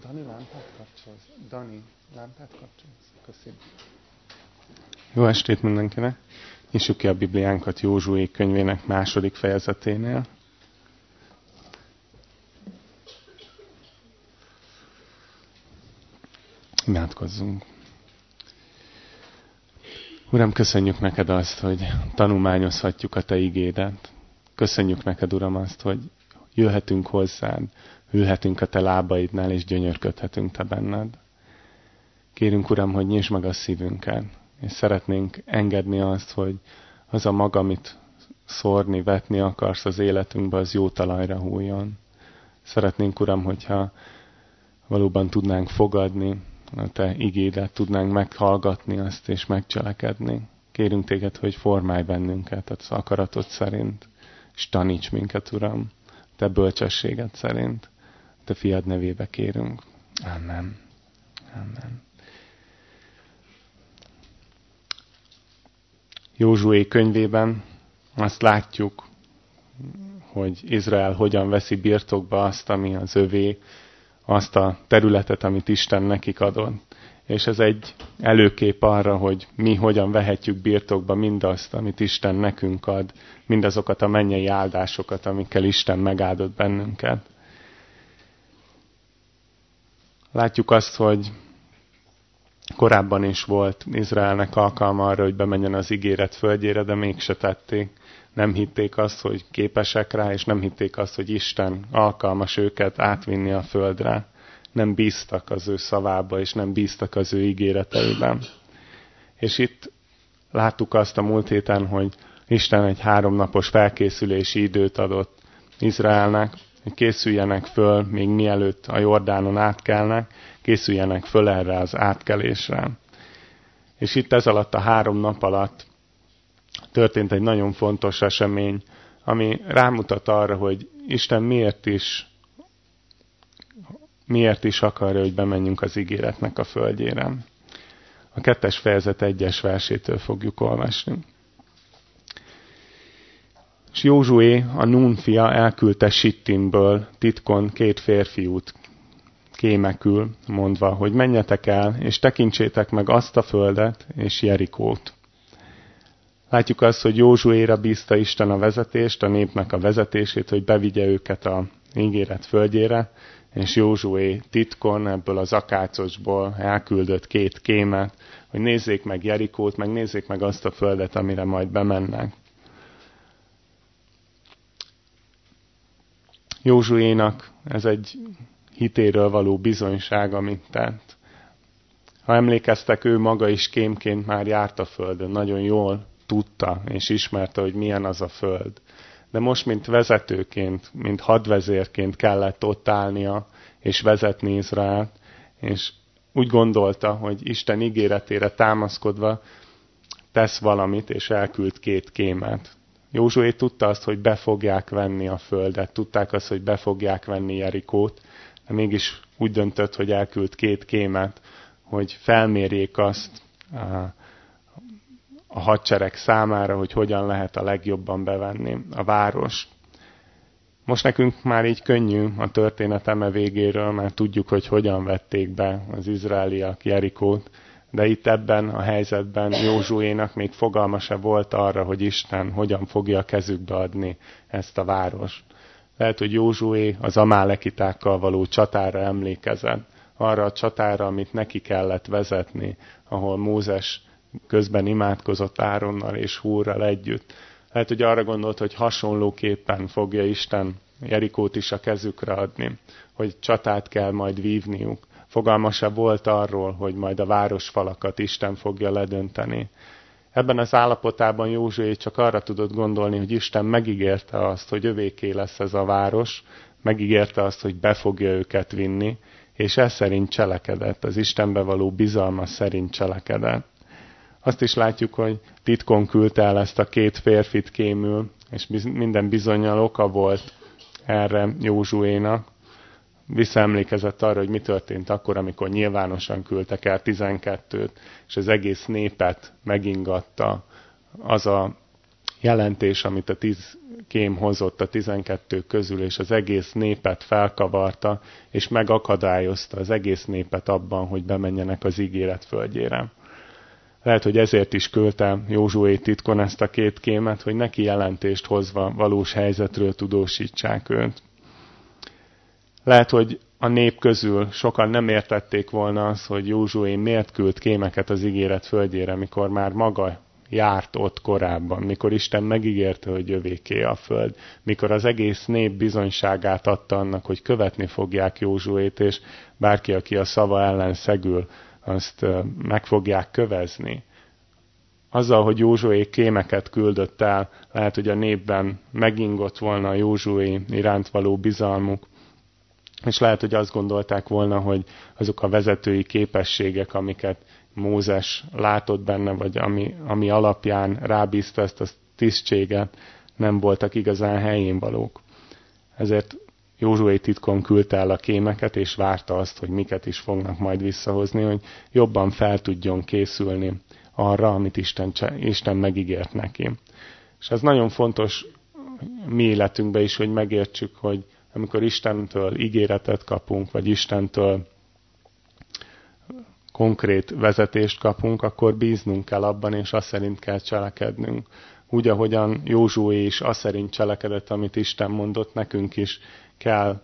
Dani, lámpát kapcsolsz? Dani, lámpát kapcsolsz? Köszönöm. Jó estét mindenkinek! Nyissuk ki a Bibliánkat Józsué könyvének második fejezeténél. Imádkozzunk. Uram, köszönjük neked azt, hogy tanulmányozhatjuk a Te igédet. Köszönjük neked, Uram, azt, hogy jöhetünk hozzád, ülhetünk a Te lábaidnál, és gyönyörködhetünk Te benned. Kérünk, Uram, hogy nyisd meg a szívünket, és szeretnénk engedni azt, hogy az a maga, amit szórni, vetni akarsz az életünkbe, az jó talajra hújjon. Szeretnénk, Uram, hogyha valóban tudnánk fogadni a Te igédet, tudnánk meghallgatni azt és megcselekedni. Kérünk Téged, hogy formálj bennünket az akaratod szerint, és taníts minket, Uram, Te bölcsességed szerint. Te fiad nevébe kérünk. Amen. Amen. Józsué könyvében azt látjuk, hogy Izrael hogyan veszi birtokba azt, ami az övé, azt a területet, amit Isten nekik adott. És ez egy előkép arra, hogy mi hogyan vehetjük birtokba mindazt, amit Isten nekünk ad, mindazokat a mennyei áldásokat, amikkel Isten megáldott bennünket. Látjuk azt, hogy korábban is volt Izraelnek alkalma arra, hogy bemenjen az ígéret földjére, de mégse tették. Nem hitték azt, hogy képesek rá, és nem hitték azt, hogy Isten alkalmas őket átvinni a földre. Nem bíztak az ő szavába, és nem bíztak az ő ígéreteiben. És itt láttuk azt a múlt héten, hogy Isten egy háromnapos felkészülési időt adott Izraelnek, hogy készüljenek föl, még mielőtt a Jordánon átkelnek, készüljenek föl erre az átkelésre. És itt ez alatt a három nap alatt történt egy nagyon fontos esemény, ami rámutat arra, hogy Isten miért is miért is akarja, hogy bemenjünk az ígéretnek a földjére. A kettes fejezet egyes versétől fogjuk olvasni. És Józsué, a Nun fia elküldte Sittimből titkon két férfiút kémekül, mondva, hogy menjetek el, és tekintsétek meg azt a földet és Jerikót. Látjuk azt, hogy Józsuéra bízta Isten a vezetést, a népnek a vezetését, hogy bevigye őket a ígéret földjére, és Józsué titkon ebből az akácosból elküldött két kémet, hogy nézzék meg Jerikót, meg nézzék meg azt a földet, amire majd bemennek. Józsuénak ez egy hitéről való bizonyság, amit tett. Ha emlékeztek, ő maga is kémként már járt a földön, nagyon jól tudta és ismerte, hogy milyen az a föld. De most, mint vezetőként, mint hadvezérként kellett ott állnia és vezetni Izraelt, és úgy gondolta, hogy Isten ígéretére támaszkodva tesz valamit, és elküld két kémet. Józsué tudta azt, hogy be fogják venni a földet, tudták azt, hogy be fogják venni Jerikót, de mégis úgy döntött, hogy elküld két kémet, hogy felmérjék azt a, hadsereg számára, hogy hogyan lehet a legjobban bevenni a város. Most nekünk már így könnyű a történet eme végéről, mert tudjuk, hogy hogyan vették be az izraeliak Jerikót, de itt ebben a helyzetben Józsuénak még fogalma se volt arra, hogy Isten hogyan fogja a kezükbe adni ezt a várost. Lehet, hogy Józsué az amálekitákkal való csatára emlékezett, arra a csatára, amit neki kellett vezetni, ahol Mózes közben imádkozott Áronnal és Húrral együtt. Lehet, hogy arra gondolt, hogy hasonlóképpen fogja Isten Jerikót is a kezükre adni, hogy csatát kell majd vívniuk. Fogalma se volt arról, hogy majd a városfalakat Isten fogja ledönteni. Ebben az állapotában Józsué csak arra tudott gondolni, hogy Isten megígérte azt, hogy övéké lesz ez a város, megígérte azt, hogy be fogja őket vinni, és ez szerint cselekedett, az Istenbe való bizalma szerint cselekedett. Azt is látjuk, hogy titkon küldte el ezt a két férfit kémül, és minden bizonyal oka volt erre Józsuénak, visszaemlékezett arra, hogy mi történt akkor, amikor nyilvánosan küldtek el 12-t, és az egész népet megingatta az a jelentés, amit a tíz kém hozott a tizenkettő közül, és az egész népet felkavarta, és megakadályozta az egész népet abban, hogy bemenjenek az ígéret földjére. Lehet, hogy ezért is küldte Józsué titkon ezt a két kémet, hogy neki jelentést hozva valós helyzetről tudósítsák őt. Lehet, hogy a nép közül sokan nem értették volna azt, hogy Józsué miért küld kémeket az ígéret földjére, mikor már maga járt ott korábban, mikor Isten megígérte, hogy jövéké a föld, mikor az egész nép bizonyságát adta annak, hogy követni fogják Józsuét, és bárki, aki a szava ellen szegül, azt meg fogják kövezni. Azzal, hogy Józsué kémeket küldött el, lehet, hogy a népben megingott volna a Józsué iránt való bizalmuk, és lehet, hogy azt gondolták volna, hogy azok a vezetői képességek, amiket Mózes látott benne, vagy ami, ami alapján rábízta ezt a tisztséget, nem voltak igazán helyén valók. Ezért Józsué titkon küldte el a kémeket, és várta azt, hogy miket is fognak majd visszahozni, hogy jobban fel tudjon készülni arra, amit Isten, Isten megígért neki. És ez nagyon fontos mi életünkbe is, hogy megértsük, hogy amikor Istentől ígéretet kapunk, vagy Istentől konkrét vezetést kapunk, akkor bíznunk kell abban, és azt szerint kell cselekednünk. Úgy, ahogyan Józsué is azt szerint cselekedett, amit Isten mondott, nekünk is kell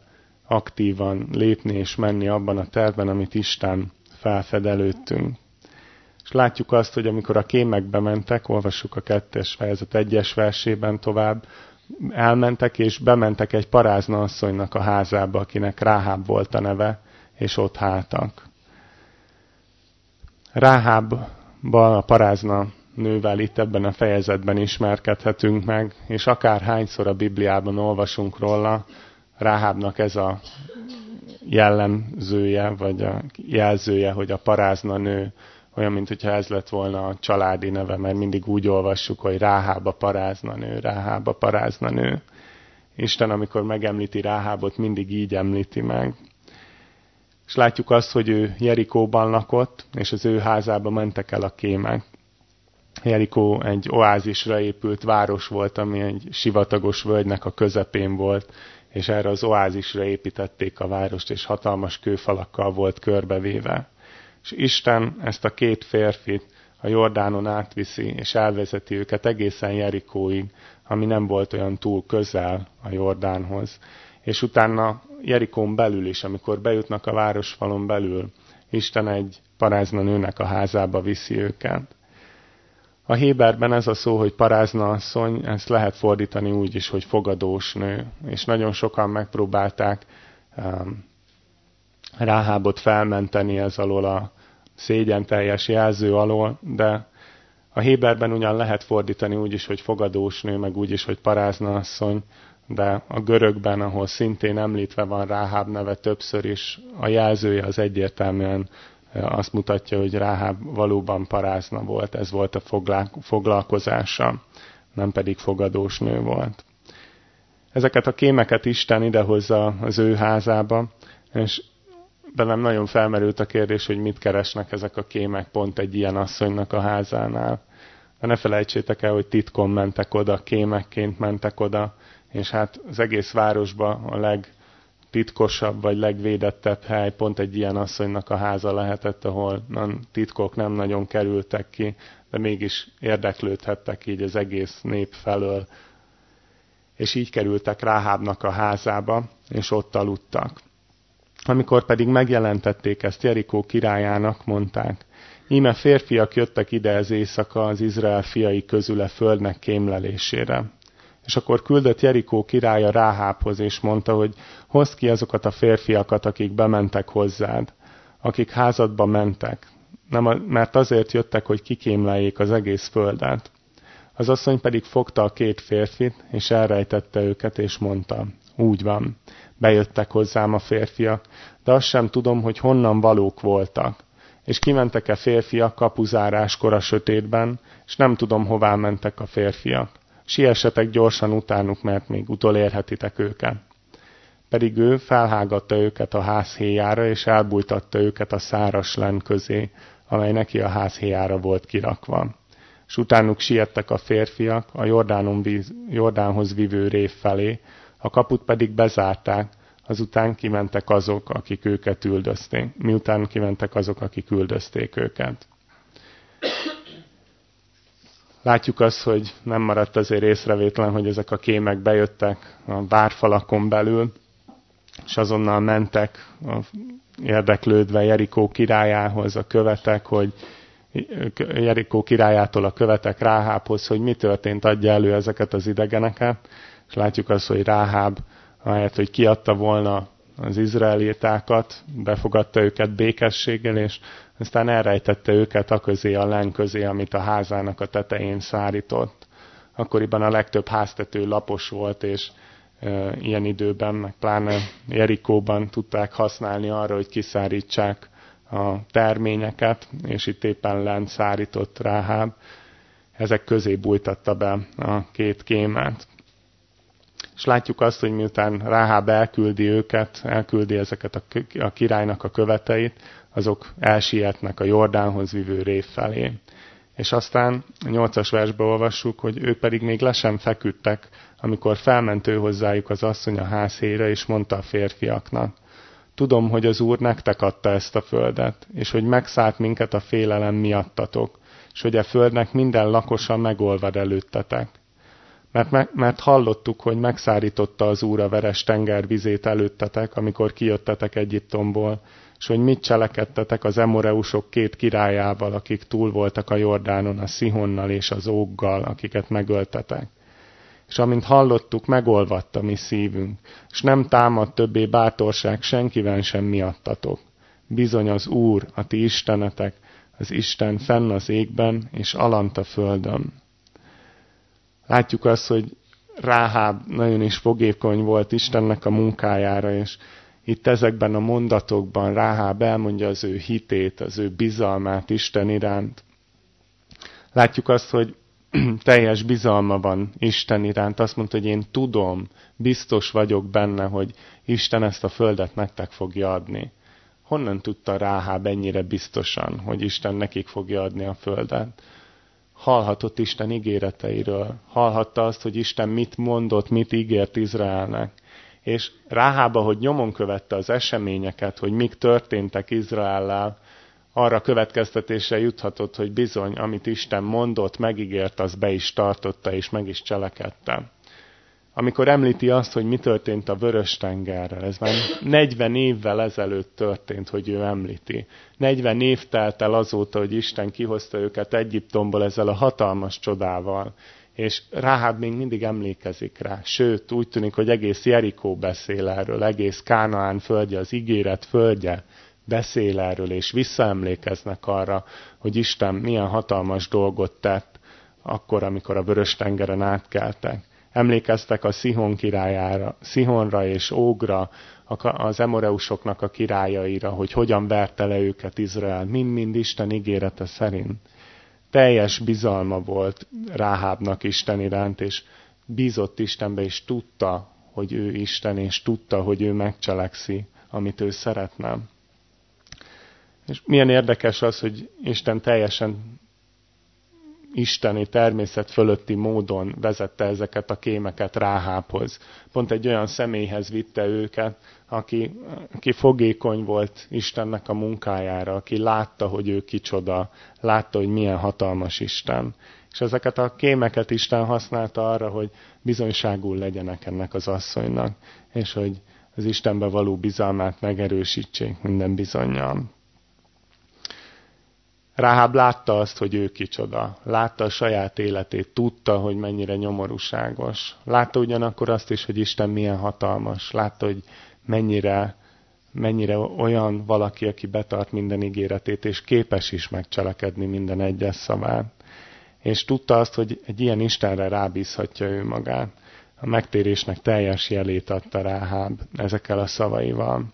aktívan lépni és menni abban a tervben, amit Isten felfed előttünk. És látjuk azt, hogy amikor a kémekbe mentek, olvassuk a kettes fejezet egyes versében tovább, elmentek és bementek egy parázna asszonynak a házába, akinek Ráháb volt a neve, és ott háltak. Ráhábban a parázna nővel itt ebben a fejezetben ismerkedhetünk meg, és akár hányszor a Bibliában olvasunk róla, Ráhábnak ez a jellemzője, vagy a jelzője, hogy a parázna nő, olyan, mint hogyha ez lett volna a családi neve, mert mindig úgy olvassuk, hogy Ráháb a parázna nő, Ráháb a parázna nő. Isten, amikor megemlíti Ráhábot, mindig így említi meg. És látjuk azt, hogy ő Jerikóban lakott, és az ő házába mentek el a kémek. Jerikó egy oázisra épült város volt, ami egy sivatagos völgynek a közepén volt, és erre az oázisra építették a várost, és hatalmas kőfalakkal volt körbevéve. És Isten ezt a két férfit a Jordánon átviszi, és elvezeti őket egészen Jerikóig, ami nem volt olyan túl közel a Jordánhoz. És utána Jerikón belül is, amikor bejutnak a városfalon belül, Isten egy parázna nőnek a házába viszi őket. A Héberben ez a szó, hogy parázna asszony, ezt lehet fordítani úgy is, hogy fogadós nő. És nagyon sokan megpróbálták um, Ráhábot felmenteni ez alól a szégyen jelző alól, de a Héberben ugyan lehet fordítani úgy is, hogy fogadós nő, meg úgy is, hogy parázna asszony, de a görögben, ahol szintén említve van Ráháb neve többször is, a jelzője az egyértelműen azt mutatja, hogy Ráháb valóban parázna volt, ez volt a foglalkozása, nem pedig fogadós nő volt. Ezeket a kémeket Isten idehozza az ő házába, és bennem nagyon felmerült a kérdés, hogy mit keresnek ezek a kémek pont egy ilyen asszonynak a házánál. De ne felejtsétek el, hogy titkon mentek oda, kémekként mentek oda, és hát az egész városba a leg titkosabb vagy legvédettebb hely pont egy ilyen asszonynak a háza lehetett, ahol nem, titkok nem nagyon kerültek ki, de mégis érdeklődhettek így az egész nép felől. És így kerültek Ráhábnak a házába, és ott aludtak. Amikor pedig megjelentették ezt Jerikó királyának, mondták, íme férfiak jöttek ide ez éjszaka az Izrael fiai közüle földnek kémlelésére. És akkor küldött Jerikó királya Ráhábhoz, és mondta, hogy hozd ki azokat a férfiakat, akik bementek hozzád, akik házadba mentek, nem a, mert azért jöttek, hogy kikémleljék az egész földet. Az asszony pedig fogta a két férfit, és elrejtette őket, és mondta, úgy van, bejöttek hozzám a férfiak, de azt sem tudom, hogy honnan valók voltak. És kimentek-e férfiak kapuzáráskor a sötétben, és nem tudom, hová mentek a férfiak siessetek gyorsan utánuk, mert még utolérhetitek őket. Pedig ő felhágatta őket a házhéjára, és elbújtatta őket a száras len közé, amely neki a házhéjára volt kirakva. és utánuk siettek a férfiak a víz, Jordánhoz vivő rév felé, a kaput pedig bezárták, azután kimentek azok, akik őket üldözték. Miután kimentek azok, akik üldözték őket. Látjuk azt, hogy nem maradt azért észrevétlen, hogy ezek a kémek bejöttek a várfalakon belül, és azonnal mentek a érdeklődve Jerikó királyához a követek, hogy Jerikó királyától a követek Ráhábhoz, hogy mi történt, adja elő ezeket az idegeneket, és látjuk azt, hogy Ráháb, ahelyett, hogy kiadta volna az izraelitákat, befogadta őket békességgel, és aztán elrejtette őket a közé, a len közé, amit a házának a tetején szárított. Akkoriban a legtöbb háztető lapos volt, és e, ilyen időben, meg pláne Jerikóban tudták használni arra, hogy kiszárítsák a terményeket, és itt éppen lent szárított Ráháb. Ezek közé bújtatta be a két kémát. És látjuk azt, hogy miután Ráháb elküldi őket, elküldi ezeket a királynak a követeit, azok elsietnek a Jordánhoz vívő rév felé. És aztán a nyolcas versbe olvassuk, hogy ők pedig még le sem feküdtek, amikor felment ő hozzájuk az asszony a házhére, és mondta a férfiaknak, Tudom, hogy az Úr nektek adta ezt a földet, és hogy megszállt minket a félelem miattatok, és hogy a földnek minden lakosa megolvad előttetek. Mert, mert hallottuk, hogy megszárította az Úr a veres tenger vizét előttetek, amikor kijöttetek Egyiptomból, és hogy mit cselekedtetek az emoreusok két királyával, akik túl voltak a Jordánon, a Szihonnal és az Óggal, akiket megöltetek. És amint hallottuk, megolvadt mi szívünk, és nem támad többé bátorság senkivel sem miattatok. Bizony az Úr, a ti istenetek, az Isten fenn az égben és alant a földön. Látjuk azt, hogy Ráháb nagyon is fogékony volt Istennek a munkájára, és itt ezekben a mondatokban Ráháb elmondja az ő hitét, az ő bizalmát Isten iránt. Látjuk azt, hogy teljes bizalma van Isten iránt. Azt mondta, hogy én tudom, biztos vagyok benne, hogy Isten ezt a földet nektek fogja adni. Honnan tudta Ráháb ennyire biztosan, hogy Isten nekik fogja adni a földet? Hallhatott Isten ígéreteiről. Hallhatta azt, hogy Isten mit mondott, mit ígért Izraelnek és Ráhába, hogy nyomon követte az eseményeket, hogy mik történtek Izraellel, arra következtetésre juthatott, hogy bizony, amit Isten mondott, megígért, az be is tartotta, és meg is cselekedte. Amikor említi azt, hogy mi történt a Vörös tengerrel, ez már 40 évvel ezelőtt történt, hogy ő említi. 40 év telt el azóta, hogy Isten kihozta őket Egyiptomból ezzel a hatalmas csodával és Ráháb még mindig emlékezik rá. Sőt, úgy tűnik, hogy egész Jerikó beszél erről, egész Kánaán földje, az ígéret földje beszél erről, és visszaemlékeznek arra, hogy Isten milyen hatalmas dolgot tett akkor, amikor a Vörös-tengeren átkeltek. Emlékeztek a Szihon királyára, Szihonra és Ógra, az emoreusoknak a királyaira, hogy hogyan verte le őket Izrael, mind-mind Isten ígérete szerint teljes bizalma volt Ráhábnak Isten iránt, és bízott Istenbe, és tudta, hogy ő Isten, és tudta, hogy ő megcselekszi, amit ő szeretne. És milyen érdekes az, hogy Isten teljesen isteni természet fölötti módon vezette ezeket a kémeket Ráhábhoz. Pont egy olyan személyhez vitte őket, aki, aki fogékony volt Istennek a munkájára, aki látta, hogy ő kicsoda, látta, hogy milyen hatalmas Isten. És ezeket a kémeket Isten használta arra, hogy bizonyságul legyenek ennek az asszonynak, és hogy az Istenbe való bizalmát megerősítsék minden bizonyal. Ráháb látta azt, hogy ő kicsoda. Látta a saját életét, tudta, hogy mennyire nyomorúságos. Látta ugyanakkor azt is, hogy Isten milyen hatalmas. Látta, hogy mennyire, mennyire olyan valaki, aki betart minden ígéretét, és képes is megcselekedni minden egyes szavát. És tudta azt, hogy egy ilyen Istenre rábízhatja ő magát. A megtérésnek teljes jelét adta Ráháb ezekkel a szavaival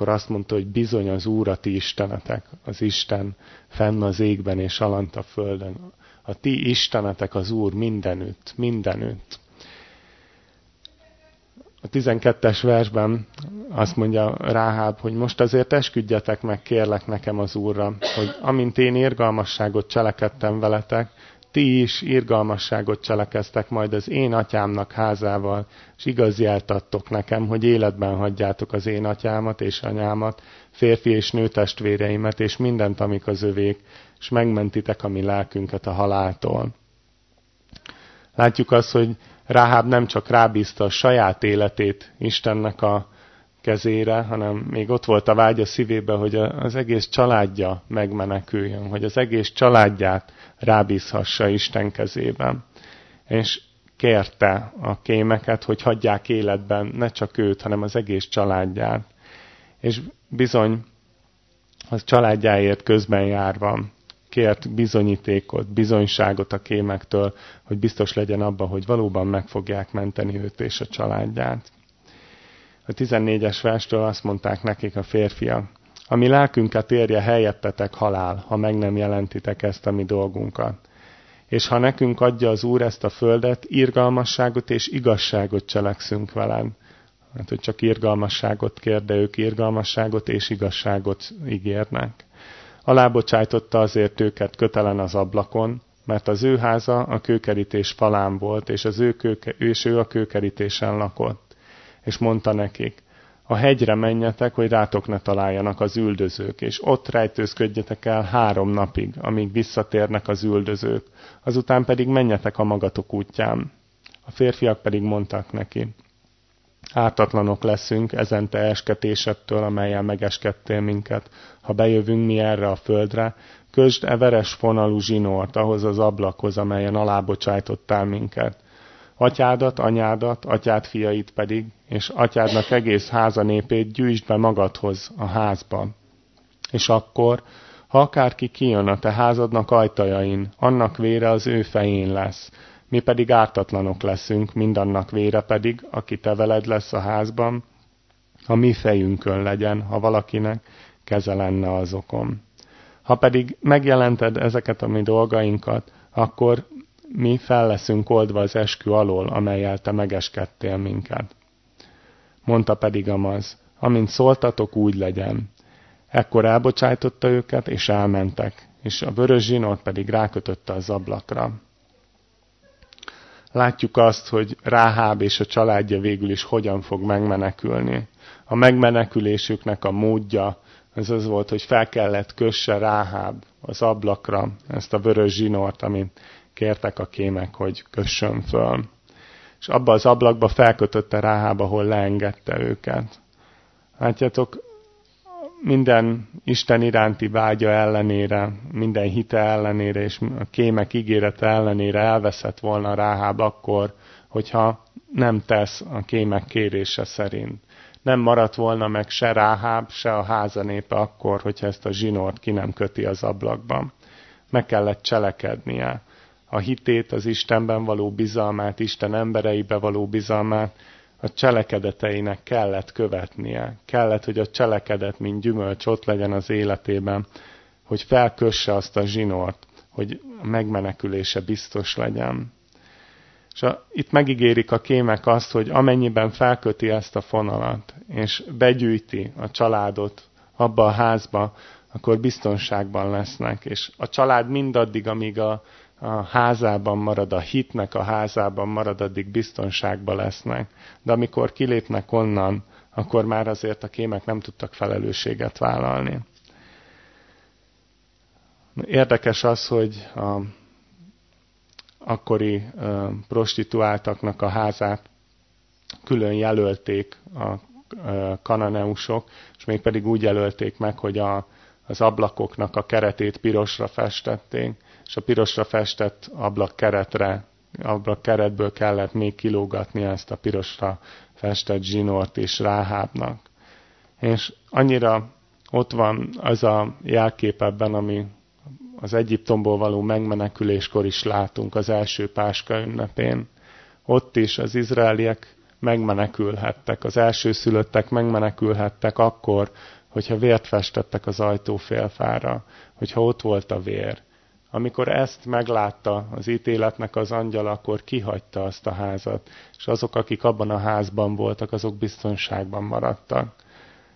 akkor azt mondta, hogy bizony az Úr a ti istenetek, az Isten fenn az égben és alant a földön. A ti istenetek az Úr mindenütt, mindenütt. A 12-es versben azt mondja Ráháb, hogy most azért esküdjetek meg, kérlek nekem az Úrra, hogy amint én érgalmasságot cselekedtem veletek, ti is irgalmasságot cselekeztek majd az én atyámnak házával, és igaz jeltattok nekem, hogy életben hagyjátok az én atyámat és anyámat, férfi és nő testvéreimet, és mindent, amik az övék, és megmentitek a mi lelkünket a haláltól. Látjuk azt, hogy Ráháb nem csak rábízta a saját életét Istennek a kezére, hanem még ott volt a vágy a szívébe, hogy az egész családja megmeneküljön, hogy az egész családját rábízhassa Isten kezében. És kérte a kémeket, hogy hagyják életben ne csak őt, hanem az egész családját. És bizony, az családjáért közben járva kért bizonyítékot, bizonyságot a kémektől, hogy biztos legyen abban, hogy valóban meg fogják menteni őt és a családját. A 14-es verstől azt mondták nekik a férfiak, ami lelkünket érje helyettetek halál, ha meg nem jelentitek ezt a mi dolgunkat. És ha nekünk adja az Úr ezt a földet, irgalmasságot és igazságot cselekszünk veled. Hát, hogy csak irgalmasságot kér, de ők irgalmasságot és igazságot ígérnek. Alábocsájtotta azért őket kötelen az ablakon, mert az ő háza a kőkerítés falán volt, és, az ő, kőke, és ő a kőkerítésen lakott. És mondta nekik, a hegyre menjetek, hogy rátok ne találjanak az üldözők, és ott rejtőzködjetek el három napig, amíg visszatérnek az üldözők, azután pedig menjetek a magatok útján. A férfiak pedig mondtak neki, ártatlanok leszünk ezen te esketésettől, amelyen megeskedtél minket. Ha bejövünk mi erre a földre, közd e veres fonalú zsinort ahhoz az ablakhoz, amelyen alábocsájtottál minket atyádat, anyádat, atyád fiait pedig, és atyádnak egész háza népét gyűjtsd be magadhoz a házba. És akkor, ha akárki kijön a te házadnak ajtajain, annak vére az ő fején lesz, mi pedig ártatlanok leszünk, mindannak vére pedig, aki te veled lesz a házban, a mi fejünkön legyen, ha valakinek keze lenne azokon. Ha pedig megjelented ezeket a mi dolgainkat, akkor mi fel leszünk oldva az eskü alól, amelyel te megeskedtél minket. Mondta pedig Amaz, amint szóltatok, úgy legyen. Ekkor elbocsájtotta őket, és elmentek, és a vörös zsinort pedig rákötötte az ablakra. Látjuk azt, hogy Ráháb és a családja végül is hogyan fog megmenekülni. A megmenekülésüknek a módja az az volt, hogy fel kellett kösse Ráháb az ablakra ezt a vörös zsinort, amit kértek a kémek, hogy kössön föl. És abba az ablakba felkötötte Ráhába, ahol leengedte őket. Látjátok, minden Isten iránti vágya ellenére, minden hite ellenére és a kémek ígérete ellenére elveszett volna Ráháb akkor, hogyha nem tesz a kémek kérése szerint. Nem maradt volna meg se Ráháb, se a háza népe akkor, hogyha ezt a zsinort ki nem köti az ablakban. Meg kellett cselekednie a hitét, az Istenben való bizalmát, Isten embereibe való bizalmát a cselekedeteinek kellett követnie. Kellett, hogy a cselekedet, mint gyümölcs ott legyen az életében, hogy felkösse azt a zsinort, hogy a megmenekülése biztos legyen. És a, itt megígérik a kémek azt, hogy amennyiben felköti ezt a fonalat, és begyűjti a családot abba a házba, akkor biztonságban lesznek. És a család mindaddig, amíg a, a házában marad, a hitnek a házában marad, addig biztonságban lesznek. De amikor kilépnek onnan, akkor már azért a kémek nem tudtak felelősséget vállalni. Érdekes az, hogy a akkori prostituáltaknak a házát külön jelölték a kananeusok, és még pedig úgy jelölték meg, hogy a, az ablakoknak a keretét pirosra festették és a pirosra festett ablak keretre, ablak keretből kellett még kilógatni ezt a pirosra festett zsinort is Ráhábnak. És annyira ott van az a jelkép ebben, ami az Egyiptomból való megmeneküléskor is látunk az első Páska ünnepén. Ott is az izraeliek megmenekülhettek, az első szülöttek megmenekülhettek akkor, hogyha vért festettek az ajtófélfára, hogyha ott volt a vér. Amikor ezt meglátta az ítéletnek az angyal, akkor kihagyta azt a házat, és azok, akik abban a házban voltak, azok biztonságban maradtak.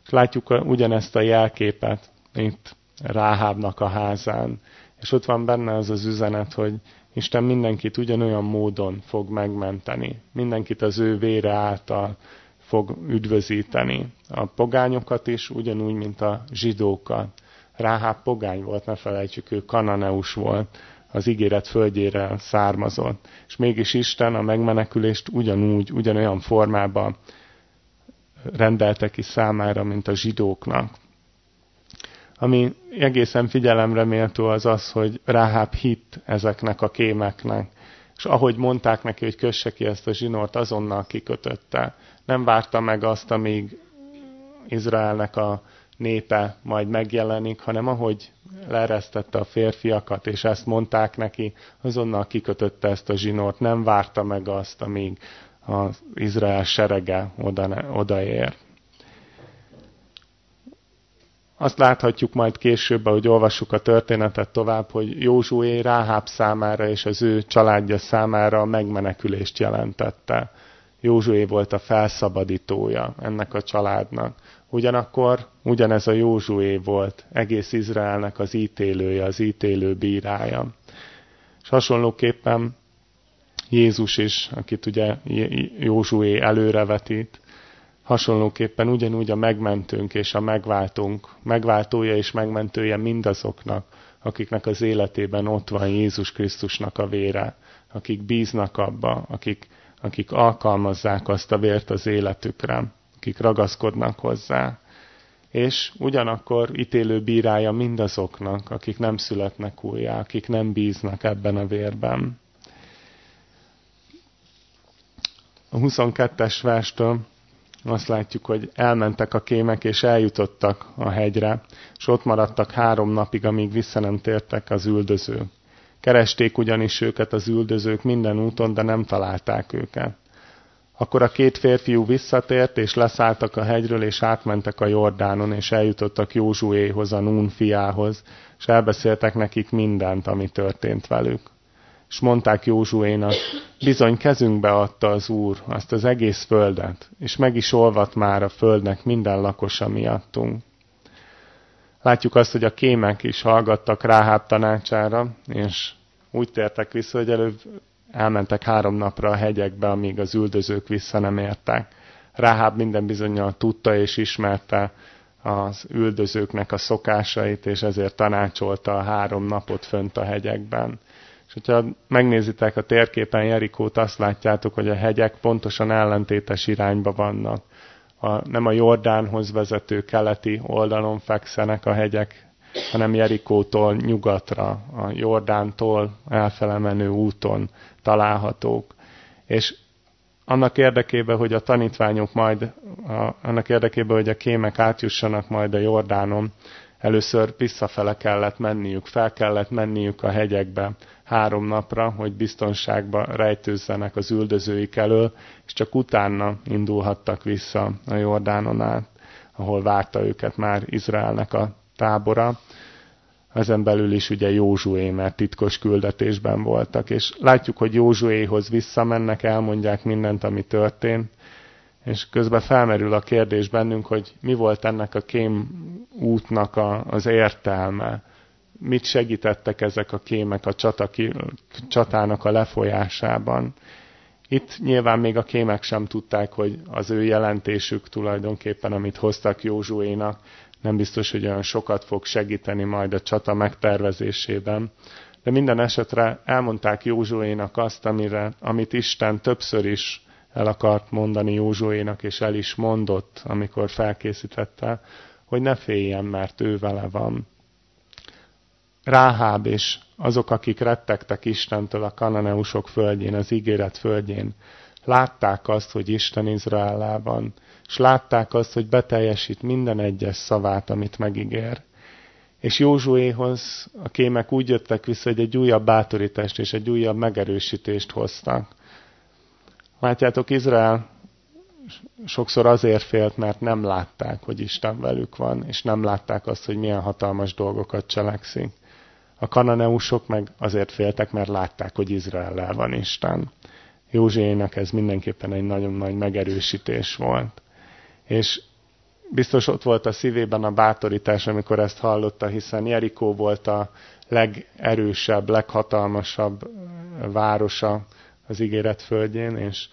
És látjuk ugyanezt a jelképet itt Ráhábnak a házán, És ott van benne az az üzenet, hogy Isten mindenkit ugyanolyan módon fog megmenteni. Mindenkit az ő vére által fog üdvözíteni. A pogányokat is ugyanúgy, mint a zsidókat. Ráháb pogány volt, ne felejtsük, ő kananeus volt, az ígéret földjére származott. És mégis Isten a megmenekülést ugyanúgy, ugyanolyan formában rendelte ki számára, mint a zsidóknak. Ami egészen figyelemre méltó az az, hogy Ráháb hit ezeknek a kémeknek. És ahogy mondták neki, hogy kösse ki ezt a zsinort, azonnal kikötötte. Nem várta meg azt, amíg Izraelnek a népe majd megjelenik, hanem ahogy leresztette a férfiakat, és ezt mondták neki, azonnal kikötötte ezt a zsinort, nem várta meg azt, amíg az Izrael serege oda, odaér. Azt láthatjuk majd később, ahogy olvassuk a történetet tovább, hogy Józsué Ráháb számára és az ő családja számára a megmenekülést jelentette. Józsué volt a felszabadítója ennek a családnak. Ugyanakkor ugyanez a Józsué volt egész Izraelnek az ítélője, az ítélő bírája. És hasonlóképpen Jézus is, akit ugye Józsué előrevetít, hasonlóképpen ugyanúgy a megmentőnk és a megváltunk, megváltója és megmentője mindazoknak, akiknek az életében ott van Jézus Krisztusnak a vére, akik bíznak abba, akik, akik alkalmazzák azt a vért az életükre, akik ragaszkodnak hozzá. És ugyanakkor ítélő bírája mindazoknak, akik nem születnek újjá, akik nem bíznak ebben a vérben. A 22-es verstől azt látjuk, hogy elmentek a kémek, és eljutottak a hegyre, és ott maradtak három napig, amíg vissza nem tértek az üldözők. Keresték ugyanis őket az üldözők minden úton, de nem találták őket. Akkor a két férfiú visszatért, és leszálltak a hegyről, és átmentek a Jordánon, és eljutottak Józsuéhoz, a Nún fiához, és elbeszéltek nekik mindent, ami történt velük és mondták Józsuénak, bizony kezünkbe adta az Úr azt az egész földet, és meg is olvat már a földnek minden lakosa miattunk. Látjuk azt, hogy a kémek is hallgattak Ráháb tanácsára, és úgy tértek vissza, hogy előbb elmentek három napra a hegyekbe, amíg az üldözők vissza nem értek. Ráháb minden bizonyal tudta és ismerte az üldözőknek a szokásait, és ezért tanácsolta a három napot fönt a hegyekben. És hogyha megnézitek a térképen Jerikót, azt látjátok, hogy a hegyek pontosan ellentétes irányba vannak. A, nem a Jordánhoz vezető keleti oldalon fekszenek a hegyek, hanem Jerikótól nyugatra, a Jordántól elfele menő úton találhatók. És annak érdekében, hogy a tanítványok majd, a, annak érdekében, hogy a kémek átjussanak majd a Jordánon, először visszafele kellett menniük, fel kellett menniük a hegyekbe, három napra, hogy biztonságba rejtőzzenek az üldözőik elől, és csak utána indulhattak vissza a Jordánon át, ahol várta őket már Izraelnek a tábora. Ezen belül is ugye Józsué, mert titkos küldetésben voltak, és látjuk, hogy Józsuéhoz visszamennek, elmondják mindent, ami történt, és közben felmerül a kérdés bennünk, hogy mi volt ennek a kém útnak a, az értelme, mit segítettek ezek a kémek a csata, csatának a lefolyásában. Itt nyilván még a kémek sem tudták, hogy az ő jelentésük tulajdonképpen, amit hoztak Józsuénak, nem biztos, hogy olyan sokat fog segíteni majd a csata megtervezésében. De minden esetre elmondták Józsuénak azt, amire, amit Isten többször is el akart mondani Józsuénak, és el is mondott, amikor felkészítette, hogy ne féljen, mert ő vele van. Ráháb és azok, akik rettegtek Istentől a kananeusok földjén, az ígéret földjén, látták azt, hogy Isten Izraelában, és látták azt, hogy beteljesít minden egyes szavát, amit megígér. És Józsuéhoz a kémek úgy jöttek vissza, hogy egy újabb bátorítást és egy újabb megerősítést hoztak. Látjátok, Izrael sokszor azért félt, mert nem látták, hogy Isten velük van, és nem látták azt, hogy milyen hatalmas dolgokat cselekszik. A kananeusok meg azért féltek, mert látták, hogy Izraellel van Isten. Józsénak ez mindenképpen egy nagyon nagy megerősítés volt. És biztos ott volt a szívében a bátorítás, amikor ezt hallotta, hiszen Jerikó volt a legerősebb, leghatalmasabb városa az ígéret földjén, és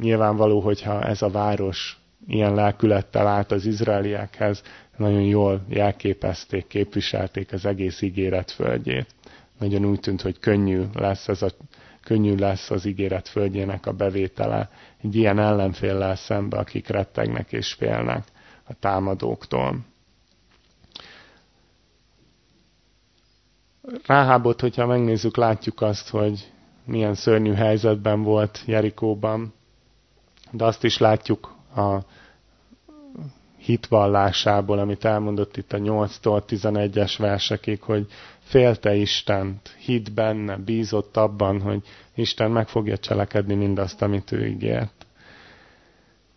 nyilvánvaló, hogyha ez a város ilyen lelkülettel állt az izraeliekhez, nagyon jól jelképezték, képviselték az egész ígéret földjét. Nagyon úgy tűnt, hogy könnyű lesz, ez a, könnyű lesz az ígéret földjének a bevétele egy ilyen ellenféllel szembe, akik rettegnek és félnek a támadóktól. Ráhábot, hogyha megnézzük, látjuk azt, hogy milyen szörnyű helyzetben volt Jerikóban, de azt is látjuk a hitvallásából, amit elmondott itt a 8-tól 11-es versekig, hogy félte Istent, hit benne, bízott abban, hogy Isten meg fogja cselekedni mindazt, amit ő ígért.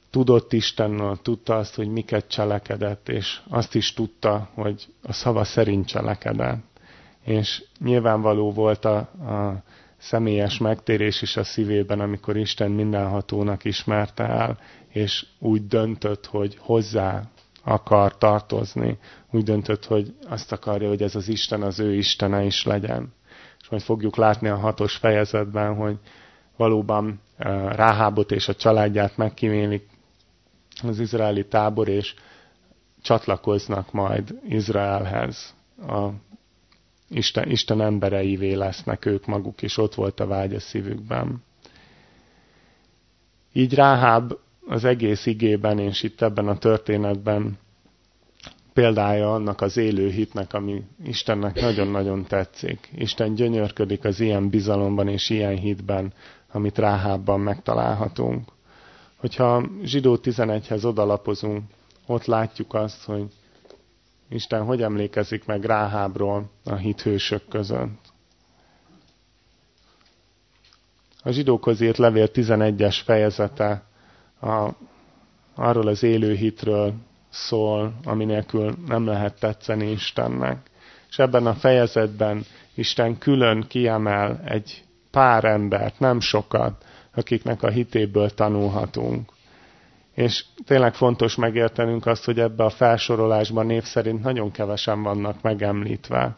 Tudott Istennel, tudta azt, hogy miket cselekedett, és azt is tudta, hogy a szava szerint cselekedett. És nyilvánvaló volt a, a személyes megtérés is a szívében, amikor Isten mindenhatónak ismerte el, és úgy döntött, hogy hozzá akar tartozni. Úgy döntött, hogy azt akarja, hogy ez az Isten az ő Istene is legyen. És majd fogjuk látni a hatos fejezetben, hogy valóban Ráhábot és a családját megkímélik az izraeli tábor, és csatlakoznak majd Izraelhez. A Isten, Isten embereivé lesznek ők maguk, és ott volt a vágy a szívükben. Így Ráháb az egész igében és itt ebben a történetben példája annak az élő hitnek, ami Istennek nagyon-nagyon tetszik. Isten gyönyörködik az ilyen bizalomban és ilyen hitben, amit Ráhábban megtalálhatunk. Hogyha zsidó 11-hez odalapozunk, ott látjuk azt, hogy Isten hogy emlékezik meg Ráhábról a hithősök között. A zsidókhoz írt levél 11-es fejezete a, arról az élő hitről szól, ami nélkül nem lehet tetszeni Istennek. És ebben a fejezetben Isten külön kiemel egy pár embert, nem sokat, akiknek a hitéből tanulhatunk. És tényleg fontos megértenünk azt, hogy ebbe a felsorolásban név szerint nagyon kevesen vannak megemlítve.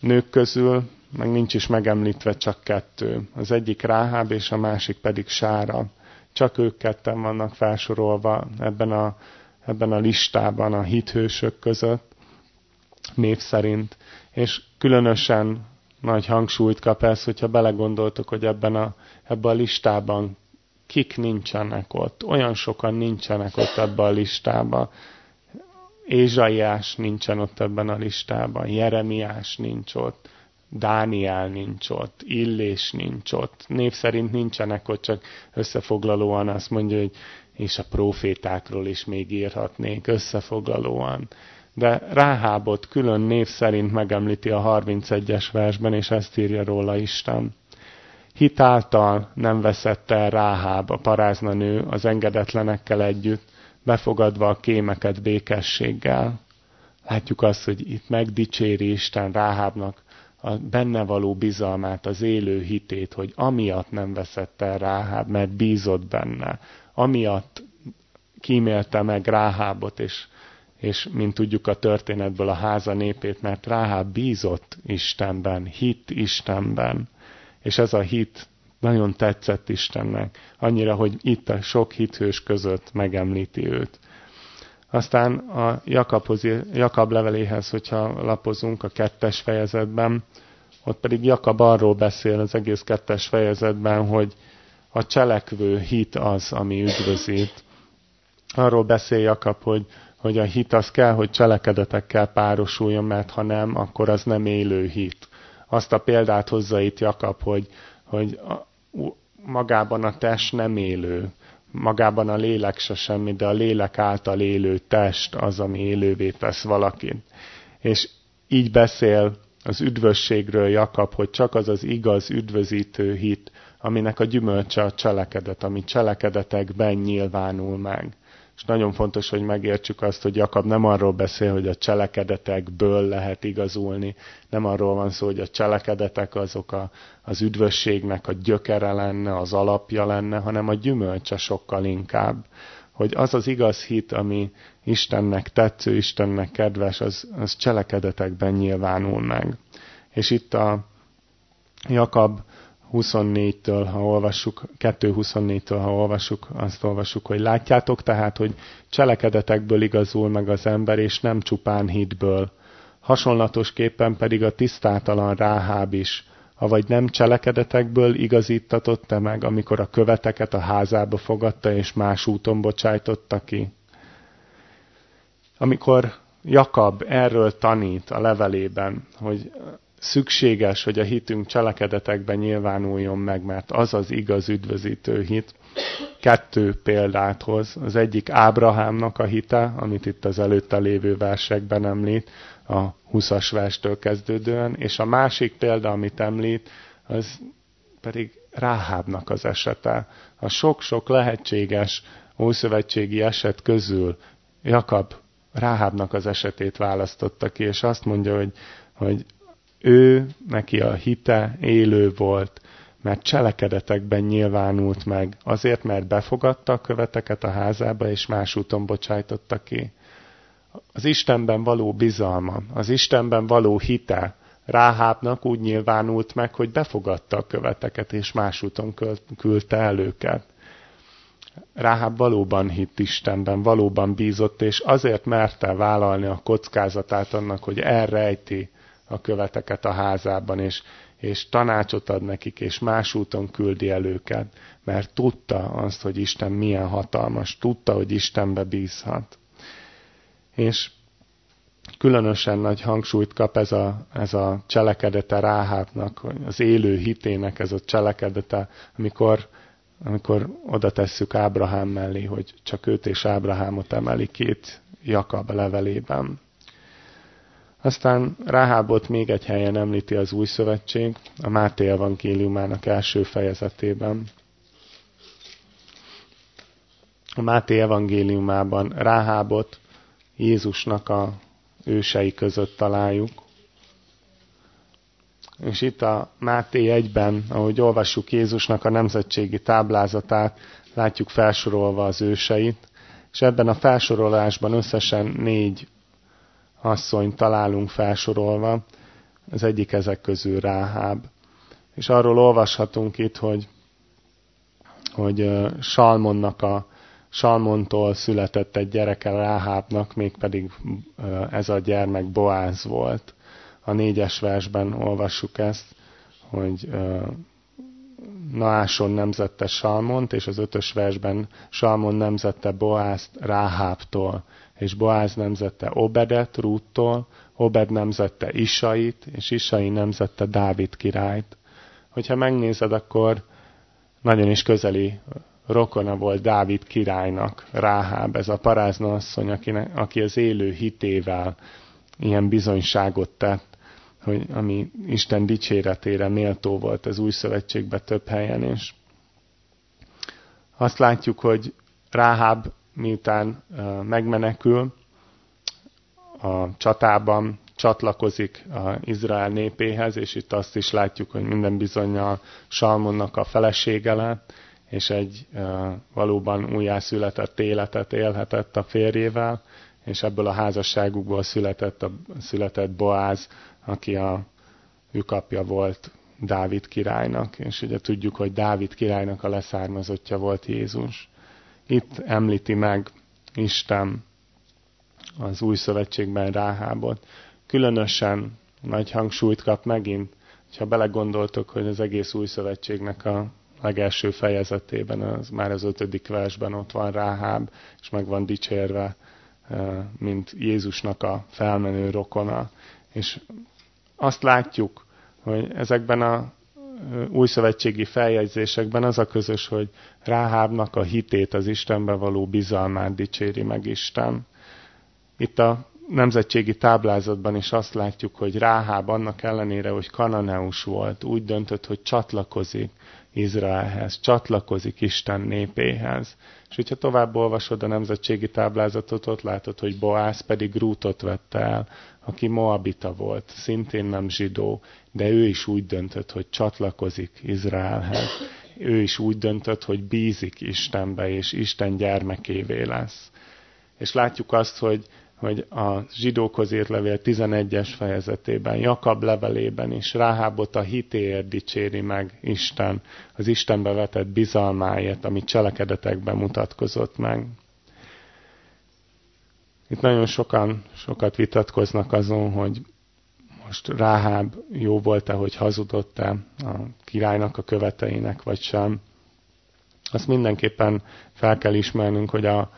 Nők közül meg nincs is megemlítve csak kettő. Az egyik Ráháb, és a másik pedig Sára. Csak ők ketten vannak felsorolva ebben a, ebben a listában a hithősök között, név szerint. És különösen nagy hangsúlyt kap ez, hogyha belegondoltok, hogy ebben a, ebben a listában kik nincsenek ott. Olyan sokan nincsenek ott ebben a listában. Ézsaiás nincsen ott ebben a listában, Jeremiás nincs ott, Dániel nincs ott, Illés nincs ott. Név szerint nincsenek ott, csak összefoglalóan azt mondja, hogy és a profétákról is még írhatnék összefoglalóan. De Ráhábot külön név szerint megemlíti a 31-es versben, és ezt írja róla Isten. Hitáltal nem veszett el Ráháb, a parázna az engedetlenekkel együtt, befogadva a kémeket békességgel. Látjuk azt, hogy itt megdicséri Isten Ráhábnak a benne való bizalmát, az élő hitét, hogy amiatt nem veszett el Ráháb, mert bízott benne. Amiatt kímélte meg Ráhábot, és, és mint tudjuk a történetből a háza népét, mert Ráháb bízott Istenben, hit Istenben. És ez a hit nagyon tetszett Istennek, annyira, hogy itt a sok hithős között megemlíti őt. Aztán a Jakabhoz, Jakab leveléhez, hogyha lapozunk a kettes fejezetben, ott pedig Jakab arról beszél az egész kettes fejezetben, hogy a cselekvő hit az, ami üdvözít. Arról beszél Jakab, hogy, hogy a hit az kell, hogy cselekedetekkel párosuljon, mert ha nem, akkor az nem élő hit. Azt a példát hozza itt Jakab, hogy, hogy magában a test nem élő, magában a lélek se semmi, de a lélek által élő test az, ami élővé tesz valakit. És így beszél az üdvösségről Jakab, hogy csak az az igaz, üdvözítő hit, aminek a gyümölcse a cselekedet, ami cselekedetekben nyilvánul meg. És nagyon fontos, hogy megértsük azt, hogy Jakab nem arról beszél, hogy a cselekedetekből lehet igazulni, nem arról van szó, hogy a cselekedetek azok a, az üdvösségnek a gyökere lenne, az alapja lenne, hanem a gyümölcse sokkal inkább. hogy az az igaz hit, ami Istennek tetsző, Istennek kedves, az, az cselekedetekben nyilvánul meg. És itt a Jakab 24-től, ha olvassuk, 2.24-től, ha olvassuk, azt olvassuk, hogy látjátok tehát, hogy cselekedetekből igazul meg az ember, és nem csupán hitből. Hasonlatosképpen pedig a tisztátalan Ráháb is, avagy nem cselekedetekből igazítatott te meg, amikor a követeket a házába fogadta, és más úton bocsájtotta ki. Amikor Jakab erről tanít a levelében, hogy szükséges, hogy a hitünk cselekedetekben nyilvánuljon meg, mert az az igaz üdvözítő hit. Kettő példát hoz. Az egyik Ábrahámnak a hite, amit itt az előtte lévő versekben említ, a 20-as verstől kezdődően, és a másik példa, amit említ, az pedig Ráhábnak az esete. A sok-sok lehetséges ószövetségi eset közül Jakab Ráhábnak az esetét választotta ki, és azt mondja, hogy, hogy ő, neki a hite élő volt, mert cselekedetekben nyilvánult meg, azért, mert befogadta a követeket a házába, és más úton bocsájtotta ki. Az Istenben való bizalma, az Istenben való hite Ráhábnak úgy nyilvánult meg, hogy befogadta a követeket, és más úton küldte el őket. Ráháb valóban hitt Istenben, valóban bízott, és azért merte vállalni a kockázatát annak, hogy elrejti a követeket a házában, és, és tanácsot ad nekik, és más úton küldi el őket, mert tudta azt, hogy Isten milyen hatalmas, tudta, hogy Istenbe bízhat. És különösen nagy hangsúlyt kap ez a, ez a cselekedete Ráhábnak, az élő hitének ez a cselekedete, amikor, amikor oda tesszük Ábrahám mellé, hogy csak őt és Ábrahámot emeli két Jakab levelében. Aztán Ráhábot még egy helyen említi az új szövetség, a Máté evangéliumának első fejezetében. A Máté evangéliumában Ráhábot Jézusnak a ősei között találjuk. És itt a Máté egyben, ahogy olvassuk Jézusnak a nemzetségi táblázatát, látjuk felsorolva az őseit, és ebben a felsorolásban összesen négy asszony találunk felsorolva, az egyik ezek közül Ráháb. És arról olvashatunk itt, hogy, hogy Salmonnak a Salmontól született egy gyereke Ráhábnak, mégpedig ez a gyermek Boáz volt. A négyes versben olvassuk ezt, hogy Naáson nemzette Salmont, és az ötös versben Salmon nemzette Boázt Ráhábtól és Boáz nemzette Obedet Rúttól, Obed nemzette Isait, és Isai nemzette Dávid királyt. Hogyha megnézed, akkor nagyon is közeli rokona volt Dávid királynak, Ráháb, ez a parázna asszony, akinek, aki az élő hitével ilyen bizonyságot tett, hogy ami Isten dicséretére méltó volt az új szövetségben több helyen, és azt látjuk, hogy Ráháb miután megmenekül a csatában, csatlakozik az Izrael népéhez, és itt azt is látjuk, hogy minden bizonyal Salmonnak a felesége lett, és egy valóban újjászületett életet élhetett a férjével, és ebből a házasságukból született, a, született Boáz, aki a ükapja volt Dávid királynak, és ugye tudjuk, hogy Dávid királynak a leszármazottja volt Jézus. Itt említi meg Isten az új szövetségben Ráhábot. Különösen nagy hangsúlyt kap megint, ha belegondoltok, hogy az egész új szövetségnek a legelső fejezetében, az már az ötödik versben ott van Ráháb, és meg van dicsérve, eh, mint Jézusnak a felmenő rokona. És azt látjuk, hogy ezekben a új szövetségi feljegyzésekben az a közös, hogy Ráhábnak a hitét, az Istenbe való bizalmát dicséri meg Isten. Itt a nemzetségi táblázatban is azt látjuk, hogy Ráháb annak ellenére, hogy kananeus volt, úgy döntött, hogy csatlakozik Izraelhez, csatlakozik Isten népéhez. És hogyha tovább olvasod a nemzetségi táblázatot, ott látod, hogy Boász pedig Rútot vette el, aki Moabita volt, szintén nem zsidó, de ő is úgy döntött, hogy csatlakozik Izraelhez. ő is úgy döntött, hogy bízik Istenbe, és Isten gyermekévé lesz. És látjuk azt, hogy, hogy a zsidókhoz írt levél 11-es fejezetében, Jakab levelében is Ráhábot a hitéért dicséri meg Isten, az Istenbe vetett bizalmáért, amit cselekedetekben mutatkozott meg. Itt nagyon sokan, sokat vitatkoznak azon, hogy most Ráháb jó volt-e, hogy hazudott-e a királynak a követeinek, vagy sem. Azt mindenképpen fel kell ismernünk, hogy a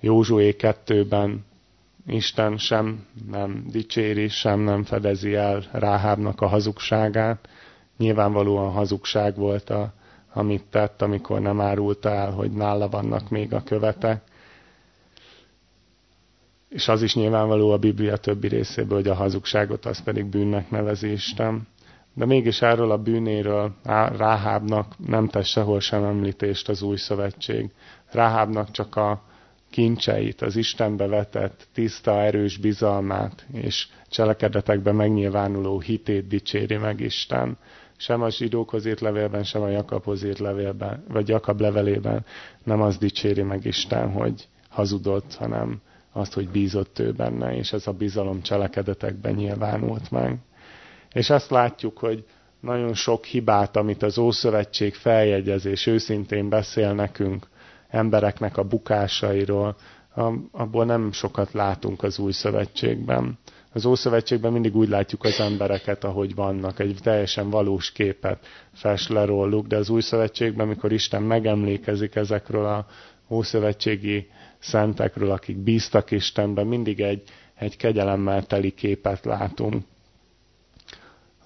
Józsué kettőben Isten sem nem dicséri, sem nem fedezi el Ráhábnak a hazugságát. Nyilvánvalóan hazugság volt, a, amit tett, amikor nem árulta el, hogy nála vannak még a követek és az is nyilvánvaló a Biblia többi részéből, hogy a hazugságot az pedig bűnnek nevezi Isten. De mégis erről a bűnéről Ráhábnak nem tesz sehol sem említést az új szövetség. Ráhábnak csak a kincseit, az Istenbe vetett tiszta, erős bizalmát és cselekedetekben megnyilvánuló hitét dicséri meg Isten. Sem a zsidókhoz írt levélben, sem a Jakabhoz írt levélben, vagy Jakab levelében nem az dicséri meg Isten, hogy hazudott, hanem azt, hogy bízott ő benne, és ez a bizalom cselekedetekben nyilvánult meg. És azt látjuk, hogy nagyon sok hibát, amit az Ószövetség feljegyez, és őszintén beszél nekünk embereknek a bukásairól, abból nem sokat látunk az Új Szövetségben. Az Ószövetségben mindig úgy látjuk az embereket, ahogy vannak, egy teljesen valós képet fest le róluk, de az Új Szövetségben, amikor Isten megemlékezik ezekről a ószövetségi szentekről, akik bíztak Istenben, mindig egy, egy kegyelemmel teli képet látunk.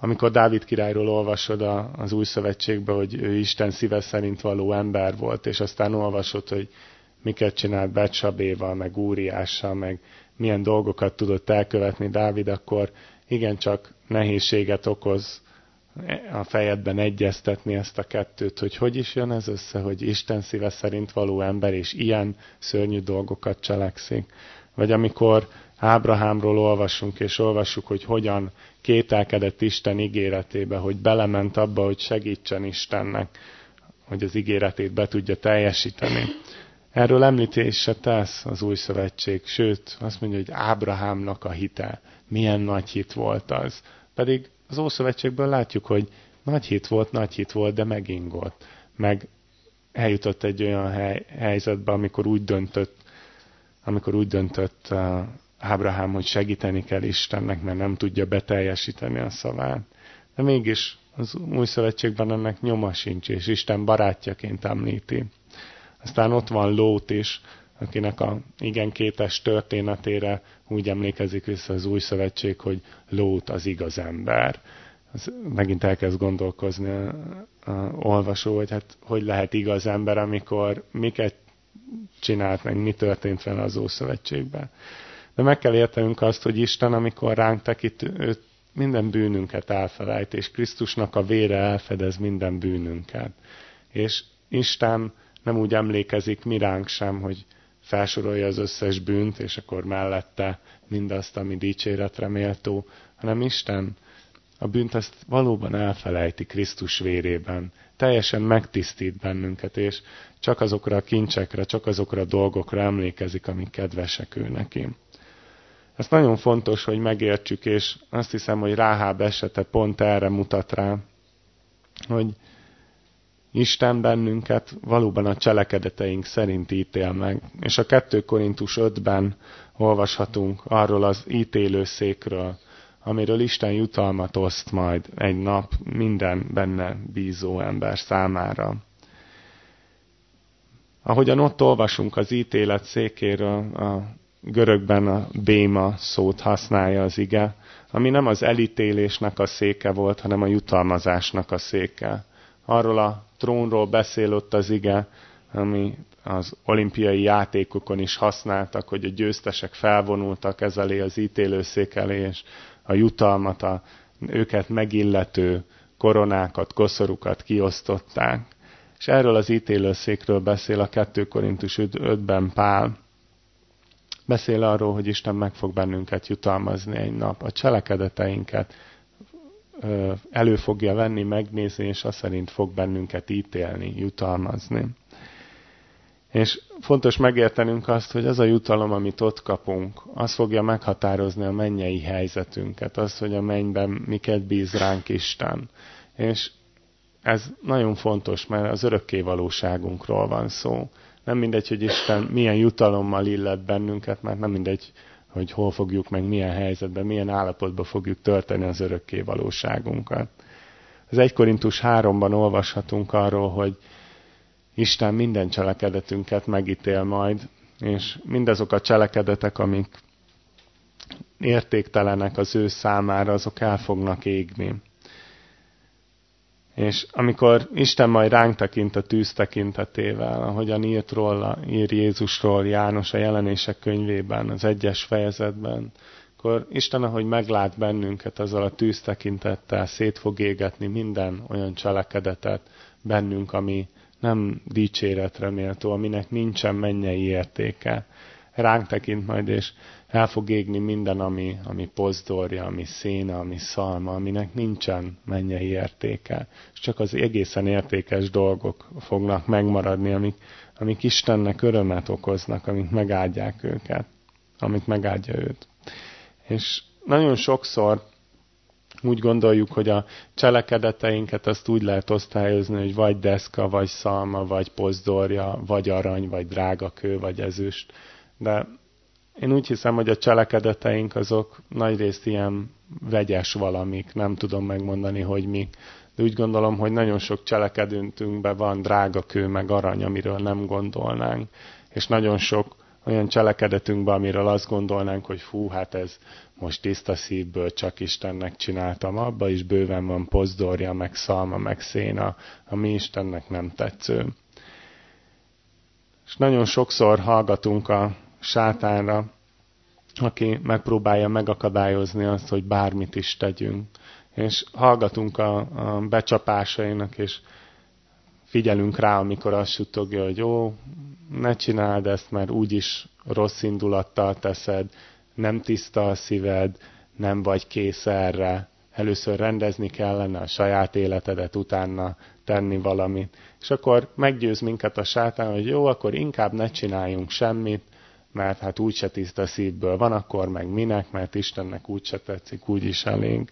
Amikor Dávid királyról olvasod a, az új szövetségbe, hogy ő Isten szíve szerint való ember volt, és aztán olvasod, hogy miket csinált Becsabéval, meg Úriással, meg milyen dolgokat tudott elkövetni Dávid, akkor igencsak nehézséget okoz a fejedben egyeztetni ezt a kettőt, hogy hogy is jön ez össze, hogy Isten szíve szerint való ember, és ilyen szörnyű dolgokat cselekszik. Vagy amikor Ábrahámról olvasunk, és olvassuk, hogy hogyan kételkedett Isten ígéretébe, hogy belement abba, hogy segítsen Istennek, hogy az ígéretét be tudja teljesíteni. Erről említése tesz az új szövetség, sőt, azt mondja, hogy Ábrahámnak a hite, milyen nagy hit volt az. Pedig az Ószövetségből látjuk, hogy nagy hit volt, nagy hit volt, de megingott. Meg eljutott egy olyan hely, helyzetbe, amikor úgy döntött, amikor úgy döntött Ábrahám, hogy segíteni kell Istennek, mert nem tudja beteljesíteni a szavát. De mégis az új szövetségben ennek nyoma sincs, és Isten barátjaként említi. Aztán ott van Lót is, akinek a igen kétes történetére úgy emlékezik vissza az új szövetség, hogy Lót az igaz ember. Az megint elkezd gondolkozni a, a olvasó, hogy hát hogy lehet igaz ember, amikor miket csinált meg, mi történt vele az Ószövetségben. De meg kell értenünk azt, hogy Isten, amikor ránk tekint, ő minden bűnünket elfelejt, és Krisztusnak a vére elfedez minden bűnünket. És Isten nem úgy emlékezik mi ránk sem, hogy felsorolja az összes bűnt, és akkor mellette mindazt, ami dicséretre méltó, hanem Isten a bűnt ezt valóban elfelejti Krisztus vérében. Teljesen megtisztít bennünket, és csak azokra a kincsekre, csak azokra a dolgokra emlékezik, amik kedvesek ő neki. Ez nagyon fontos, hogy megértsük, és azt hiszem, hogy Ráháb esete pont erre mutat rá, hogy Isten bennünket valóban a cselekedeteink szerint ítél meg. És a 2 Korintus 5-ben olvashatunk arról az ítélőszékről, amiről Isten jutalmat oszt majd egy nap minden benne bízó ember számára. Ahogyan ott olvasunk az ítélet székéről, a görögben a béma szót használja az ige, ami nem az elítélésnek a széke volt, hanem a jutalmazásnak a széke. Arról a trónról beszél ott az ige, ami az olimpiai játékokon is használtak, hogy a győztesek felvonultak ez elé az ítélőszék elé, és a jutalmat, a, őket megillető koronákat, koszorukat kiosztották. És erről az ítélőszékről beszél a 2 Korintus 5-ben Pál. Beszél arról, hogy Isten meg fog bennünket jutalmazni egy nap, a cselekedeteinket elő fogja venni, megnézni, és azt szerint fog bennünket ítélni, jutalmazni. És fontos megértenünk azt, hogy az a jutalom, amit ott kapunk, az fogja meghatározni a mennyei helyzetünket, az, hogy a mennyben miket bíz ránk Isten. És ez nagyon fontos, mert az örökké valóságunkról van szó. Nem mindegy, hogy Isten milyen jutalommal illet bennünket, mert nem mindegy, hogy hol fogjuk meg, milyen helyzetben, milyen állapotban fogjuk tölteni az örökké valóságunkat. Az 1 Korintus 3-ban olvashatunk arról, hogy Isten minden cselekedetünket megítél majd, és mindazok a cselekedetek, amik értéktelenek az ő számára, azok el fognak égni. És amikor Isten majd ránk tekint a tűz tekintetével, ahogyan írt róla, ír Jézusról János a jelenések könyvében, az egyes fejezetben, akkor Isten, ahogy meglát bennünket azzal a tűz tekintettel, szét fog égetni minden olyan cselekedetet bennünk, ami nem dicséretre méltó, aminek nincsen mennyei értéke. Ránk tekint majd, és el fog égni minden, ami, ami pozdorja, ami széna, ami szalma, aminek nincsen mennyei értéke. És csak az egészen értékes dolgok fognak megmaradni, amik, amik Istennek örömet okoznak, amik megáldják őket, amik megáldja őt. És nagyon sokszor úgy gondoljuk, hogy a cselekedeteinket azt úgy lehet osztályozni, hogy vagy deszka, vagy szalma, vagy pozdorja, vagy arany, vagy drága kő, vagy ezüst. De én úgy hiszem, hogy a cselekedeteink azok nagyrészt ilyen vegyes valamik, nem tudom megmondani, hogy mi. De úgy gondolom, hogy nagyon sok cselekedőntünkben van drága kő, meg arany, amiről nem gondolnánk. És nagyon sok olyan cselekedetünkben, amiről azt gondolnánk, hogy fú, hát ez most tiszta szívből csak Istennek csináltam, abba is bőven van pozdorja, meg szalma, meg széna, ami Istennek nem tetsző. És nagyon sokszor hallgatunk a sátánra, aki megpróbálja megakadályozni azt, hogy bármit is tegyünk. És hallgatunk a, a becsapásainak, és figyelünk rá, amikor azt suttogja, hogy jó, ne csináld ezt, mert úgyis rossz indulattal teszed, nem tiszta a szíved, nem vagy kész erre, először rendezni kellene a saját életedet, utána tenni valamit. És akkor meggyőz minket a sátán, hogy jó, akkor inkább ne csináljunk semmit, mert hát úgyse tiszta szívből van, akkor meg minek, mert Istennek úgyse tetszik, úgyis elég.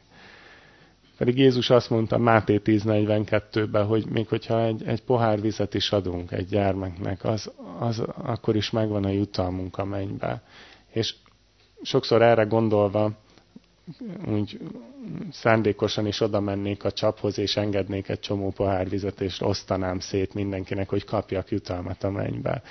Pedig Jézus azt mondta Máté 10.42-ben, hogy még hogyha egy, egy pohár vizet is adunk egy gyermeknek, az, az akkor is megvan a jutalmunk a mennybe. És sokszor erre gondolva, úgy szándékosan is oda mennék a csaphoz, és engednék egy csomó pohár vizet, és osztanám szét mindenkinek, hogy kapjak jutalmat a mennybe.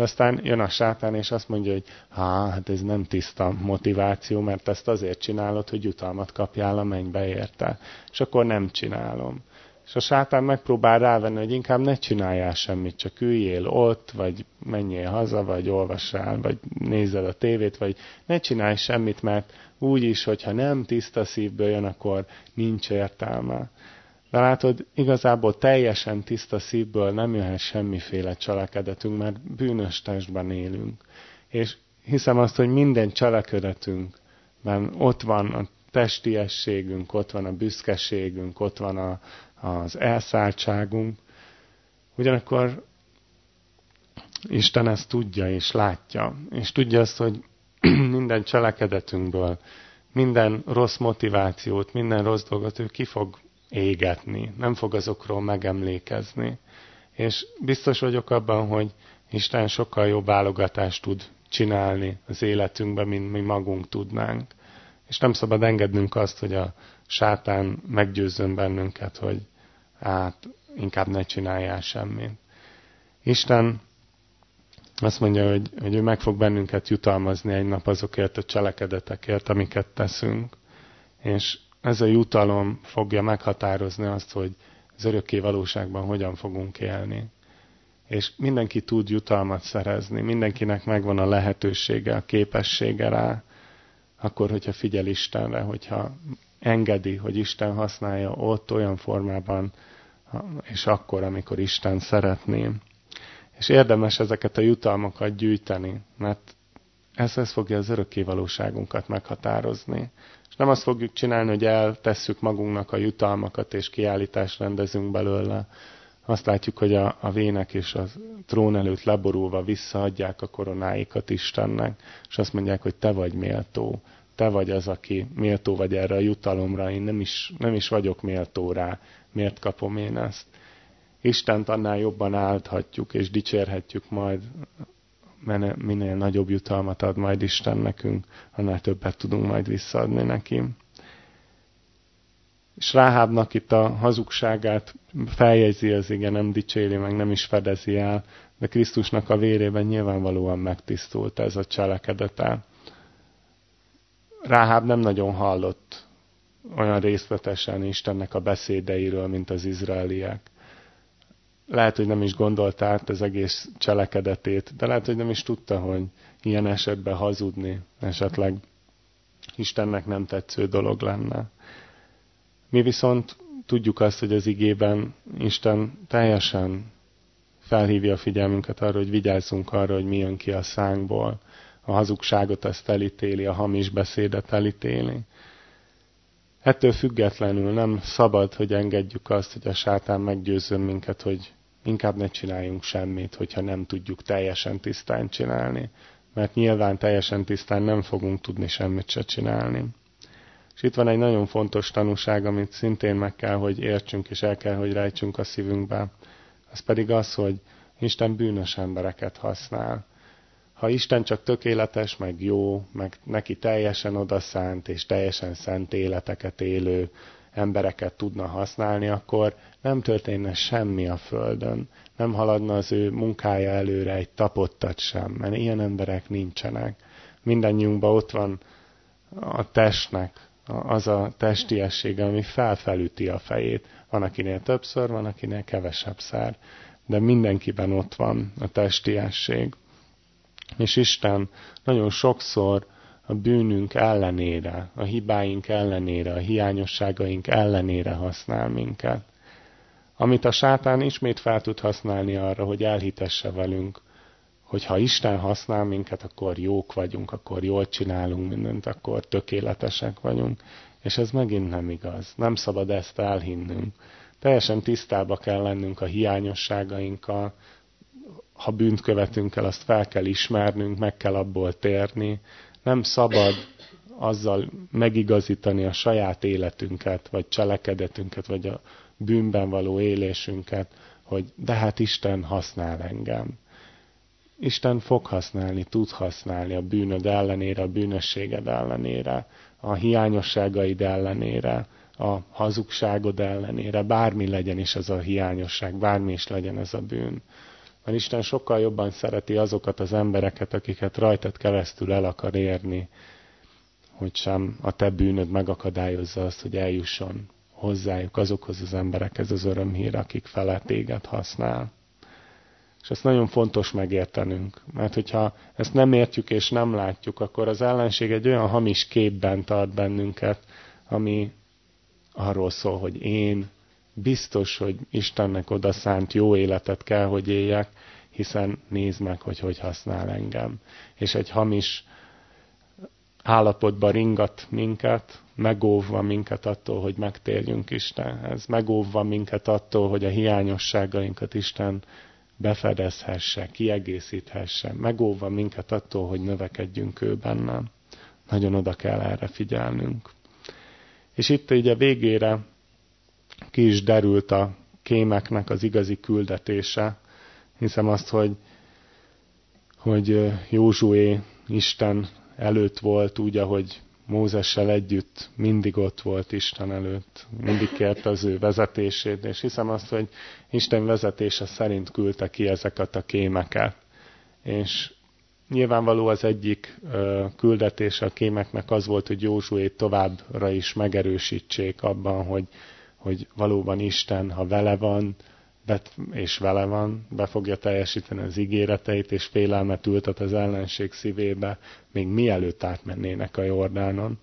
De aztán jön a sátán, és azt mondja, hogy hát ez nem tiszta motiváció, mert ezt azért csinálod, hogy jutalmat kapjál a mennybe érte. És akkor nem csinálom. És a sátán megpróbál rávenni, hogy inkább ne csináljál semmit, csak üljél ott, vagy menjél haza, vagy olvassál, vagy nézed a tévét, vagy ne csinálj semmit, mert úgy is, hogyha nem tiszta szívből jön, akkor nincs értelme. De látod, igazából teljesen tiszta szívből nem jöhet semmiféle cselekedetünk, mert bűnös testben élünk. És hiszem azt, hogy minden cselekedetünkben ott van a testiességünk, ott van a büszkeségünk, ott van a, az elszálltságunk. Ugyanakkor Isten ezt tudja és látja, és tudja azt, hogy minden cselekedetünkből, minden rossz motivációt, minden rossz dolgot ő ki fog égetni, nem fog azokról megemlékezni. És biztos vagyok abban, hogy Isten sokkal jobb válogatást tud csinálni az életünkben, mint mi magunk tudnánk. És nem szabad engednünk azt, hogy a sátán meggyőzzön bennünket, hogy hát inkább ne csináljál semmit. Isten azt mondja, hogy, hogy ő meg fog bennünket jutalmazni egy nap azokért a cselekedetekért, amiket teszünk. És ez a jutalom fogja meghatározni azt, hogy az örökké valóságban hogyan fogunk élni. És mindenki tud jutalmat szerezni, mindenkinek megvan a lehetősége, a képessége rá, akkor, hogyha figyel Istenre, hogyha engedi, hogy Isten használja ott olyan formában, és akkor, amikor Isten szeretné. És érdemes ezeket a jutalmakat gyűjteni, mert ez, ez fogja az örökké valóságunkat meghatározni nem azt fogjuk csinálni, hogy eltesszük magunknak a jutalmakat, és kiállítást rendezünk belőle. Azt látjuk, hogy a, a vének és a trón előtt leborulva visszaadják a koronáikat Istennek, és azt mondják, hogy te vagy méltó, te vagy az, aki méltó vagy erre a jutalomra, én nem is, nem is vagyok méltó rá, miért kapom én ezt. Istent annál jobban álthatjuk és dicsérhetjük majd, minél nagyobb jutalmat ad majd Isten nekünk, annál többet tudunk majd visszaadni neki. És Ráhábnak itt a hazugságát feljegyzi az igen, nem dicséri meg, nem is fedezi el, de Krisztusnak a vérében nyilvánvalóan megtisztult ez a cselekedete. Ráháb nem nagyon hallott olyan részletesen Istennek a beszédeiről, mint az izraeliek. Lehet, hogy nem is gondolt át az egész cselekedetét, de lehet, hogy nem is tudta, hogy ilyen esetben hazudni esetleg Istennek nem tetsző dolog lenne. Mi viszont tudjuk azt, hogy az igében Isten teljesen felhívja a figyelmünket arra, hogy vigyázzunk arra, hogy mi jön ki a szánkból. A hazugságot azt elítéli, a hamis beszédet elítéli. Ettől függetlenül nem szabad, hogy engedjük azt, hogy a sátán meggyőzzön minket, hogy inkább ne csináljunk semmit, hogyha nem tudjuk teljesen tisztán csinálni. Mert nyilván teljesen tisztán nem fogunk tudni semmit se csinálni. És itt van egy nagyon fontos tanúság, amit szintén meg kell, hogy értsünk, és el kell, hogy rejtsünk a szívünkbe. Az pedig az, hogy Isten bűnös embereket használ. Ha Isten csak tökéletes, meg jó, meg neki teljesen odaszánt és teljesen szent életeket élő embereket tudna használni, akkor nem történne semmi a Földön. Nem haladna az ő munkája előre egy tapottat sem, mert ilyen emberek nincsenek. Mindannyiunkban ott van a testnek az a testiessége, ami felfelüti a fejét. Van, akinél többször, van, akinél kevesebb szár. De mindenkiben ott van a testiesség. És Isten nagyon sokszor a bűnünk ellenére, a hibáink ellenére, a hiányosságaink ellenére használ minket. Amit a sátán ismét fel tud használni arra, hogy elhitesse velünk, hogy ha Isten használ minket, akkor jók vagyunk, akkor jól csinálunk mindent, akkor tökéletesek vagyunk. És ez megint nem igaz. Nem szabad ezt elhinnünk. Teljesen tisztába kell lennünk a hiányosságainkkal, ha bűnt követünk el, azt fel kell ismernünk, meg kell abból térni. Nem szabad azzal megigazítani a saját életünket, vagy cselekedetünket, vagy a bűnben való élésünket, hogy de hát Isten használ engem. Isten fog használni, tud használni a bűnöd ellenére, a bűnösséged ellenére, a hiányosságaid ellenére, a hazugságod ellenére, bármi legyen is ez a hiányosság, bármi is legyen ez a bűn. Mert Isten sokkal jobban szereti azokat az embereket, akiket rajtad keresztül el akar érni, hogy sem a te bűnöd megakadályozza azt, hogy eljusson hozzájuk, azokhoz az emberekhez az örömhír, akik fele téged használ. És ezt nagyon fontos megértenünk, mert hogyha ezt nem értjük és nem látjuk, akkor az ellenség egy olyan hamis képben tart bennünket, ami arról szól, hogy én biztos, hogy Istennek odaszánt jó életet kell, hogy éljek, hiszen nézd meg, hogy hogy használ engem. És egy hamis állapotba ringat minket, megóvva minket attól, hogy megtérjünk Istenhez, megóvva minket attól, hogy a hiányosságainkat Isten befedezhesse, kiegészíthesse, megóvva minket attól, hogy növekedjünk ő benne. Nagyon oda kell erre figyelnünk. És itt így a végére ki is derült a kémeknek az igazi küldetése. Hiszem azt, hogy, hogy Józsué Isten előtt volt úgy, ahogy Mózessel együtt mindig ott volt Isten előtt, mindig kérte az ő vezetését, és hiszem azt, hogy Isten vezetése szerint küldte ki ezeket a kémeket. És nyilvánvaló az egyik küldetése a kémeknek az volt, hogy Józsuét továbbra is megerősítsék abban, hogy, hogy valóban Isten, ha vele van, és vele van, be fogja teljesíteni az ígéreteit, és félelmet ültet az ellenség szívébe, még mielőtt átmennének a Jordánon.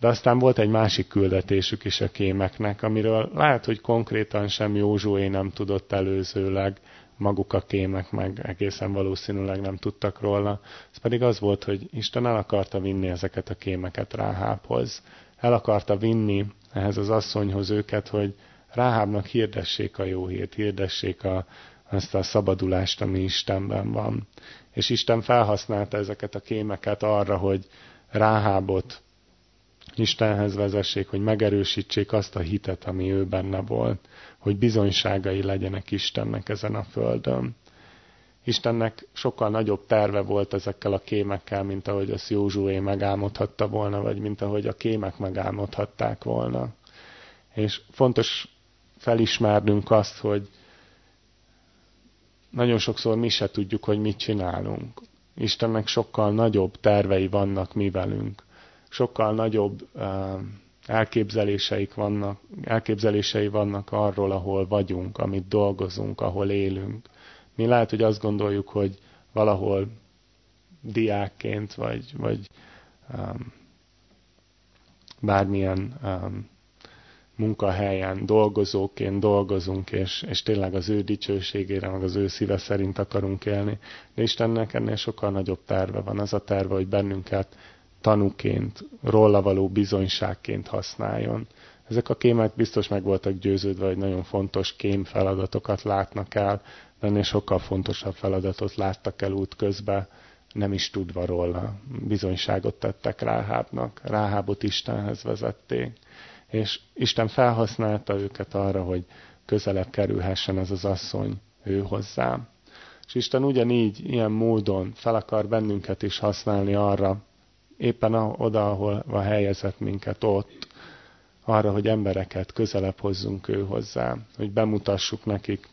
De aztán volt egy másik küldetésük is a kémeknek, amiről lehet, hogy konkrétan sem Józsué nem tudott előzőleg, maguk a kémek meg egészen valószínűleg nem tudtak róla. Ez pedig az volt, hogy Isten el akarta vinni ezeket a kémeket Ráhábhoz. El akarta vinni ehhez az asszonyhoz őket, hogy Ráhábnak hirdessék a jó hírt, hirdessék a, azt a szabadulást, ami Istenben van. És Isten felhasználta ezeket a kémeket arra, hogy Ráhábot Istenhez vezessék, hogy megerősítsék azt a hitet, ami ő benne volt, hogy bizonyságai legyenek Istennek ezen a földön. Istennek sokkal nagyobb terve volt ezekkel a kémekkel, mint ahogy azt Józsué megálmodhatta volna, vagy mint ahogy a kémek megálmodhatták volna. És fontos felismernünk azt, hogy nagyon sokszor mi se tudjuk, hogy mit csinálunk. Istennek sokkal nagyobb tervei vannak mi velünk. Sokkal nagyobb elképzeléseik vannak, elképzelései vannak arról, ahol vagyunk, amit dolgozunk, ahol élünk. Mi lehet, hogy azt gondoljuk, hogy valahol diákként, vagy, vagy um, bármilyen um, munkahelyen dolgozóként dolgozunk, és, és tényleg az ő dicsőségére, meg az ő szíve szerint akarunk élni. De Istennek ennél sokkal nagyobb terve van. Az a terve, hogy bennünket tanuként, róla való bizonyságként használjon. Ezek a kémek biztos meg voltak győződve, hogy nagyon fontos kém feladatokat látnak el, ennél sokkal fontosabb feladatot láttak el út közben, nem is tudva róla. Bizonyságot tettek Ráhábnak. Ráhábot Istenhez vezették. És Isten felhasználta őket arra, hogy közelebb kerülhessen ez az asszony ő hozzá. És Isten ugyanígy, ilyen módon fel akar bennünket is használni arra, éppen oda, ahol van helyezett minket ott, arra, hogy embereket közelebb hozzunk ő hozzá, hogy bemutassuk nekik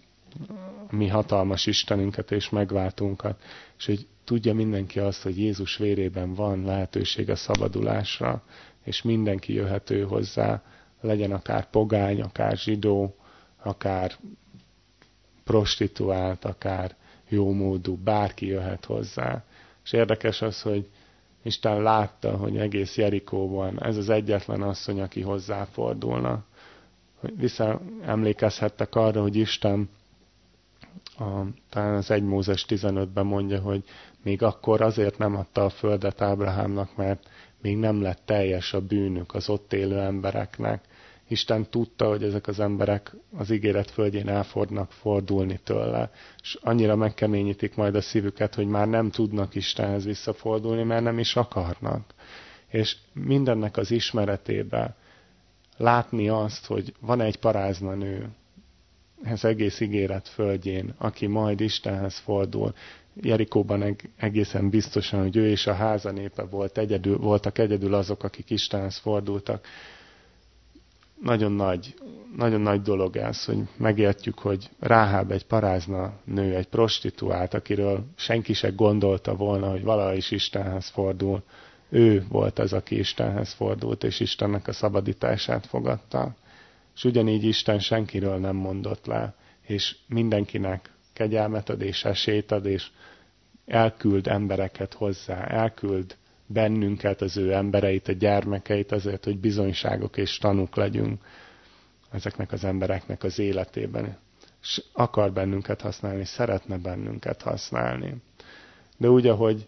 mi hatalmas Istenünket és megváltunkat, és hogy tudja mindenki azt, hogy Jézus vérében van lehetőség a szabadulásra, és mindenki jöhető hozzá, legyen akár pogány, akár zsidó, akár prostituált, akár jómódú, bárki jöhet hozzá. És érdekes az, hogy Isten látta, hogy egész Jerikóban ez az egyetlen asszony, aki hozzáfordulna. Visszaemlékezhettek arra, hogy Isten a, talán az 1 Mózes 15-ben mondja, hogy még akkor azért nem adta a földet Ábrahámnak, mert még nem lett teljes a bűnük az ott élő embereknek. Isten tudta, hogy ezek az emberek az ígéret földjén el fordulni tőle, és annyira megkeményítik majd a szívüket, hogy már nem tudnak Istenhez visszafordulni, mert nem is akarnak. És mindennek az ismeretében látni azt, hogy van egy parázna nő, ez egész ígéret földjén, aki majd Istenhez fordul. Jerikóban egészen biztosan, hogy ő és a háza népe volt egyedül, voltak egyedül azok, akik Istenhez fordultak nagyon nagy, nagyon nagy dolog ez, hogy megértjük, hogy Ráháb egy parázna nő, egy prostituált, akiről senki se gondolta volna, hogy valaha is Istenhez fordul. Ő volt az, aki Istenhez fordult, és Istennek a szabadítását fogadta. És ugyanígy Isten senkiről nem mondott le, és mindenkinek kegyelmet ad és esélyt ad, és elküld embereket hozzá, elküld bennünket, az ő embereit, a gyermekeit azért, hogy bizonyságok és tanúk legyünk ezeknek az embereknek az életében. És akar bennünket használni, szeretne bennünket használni. De úgy, ahogy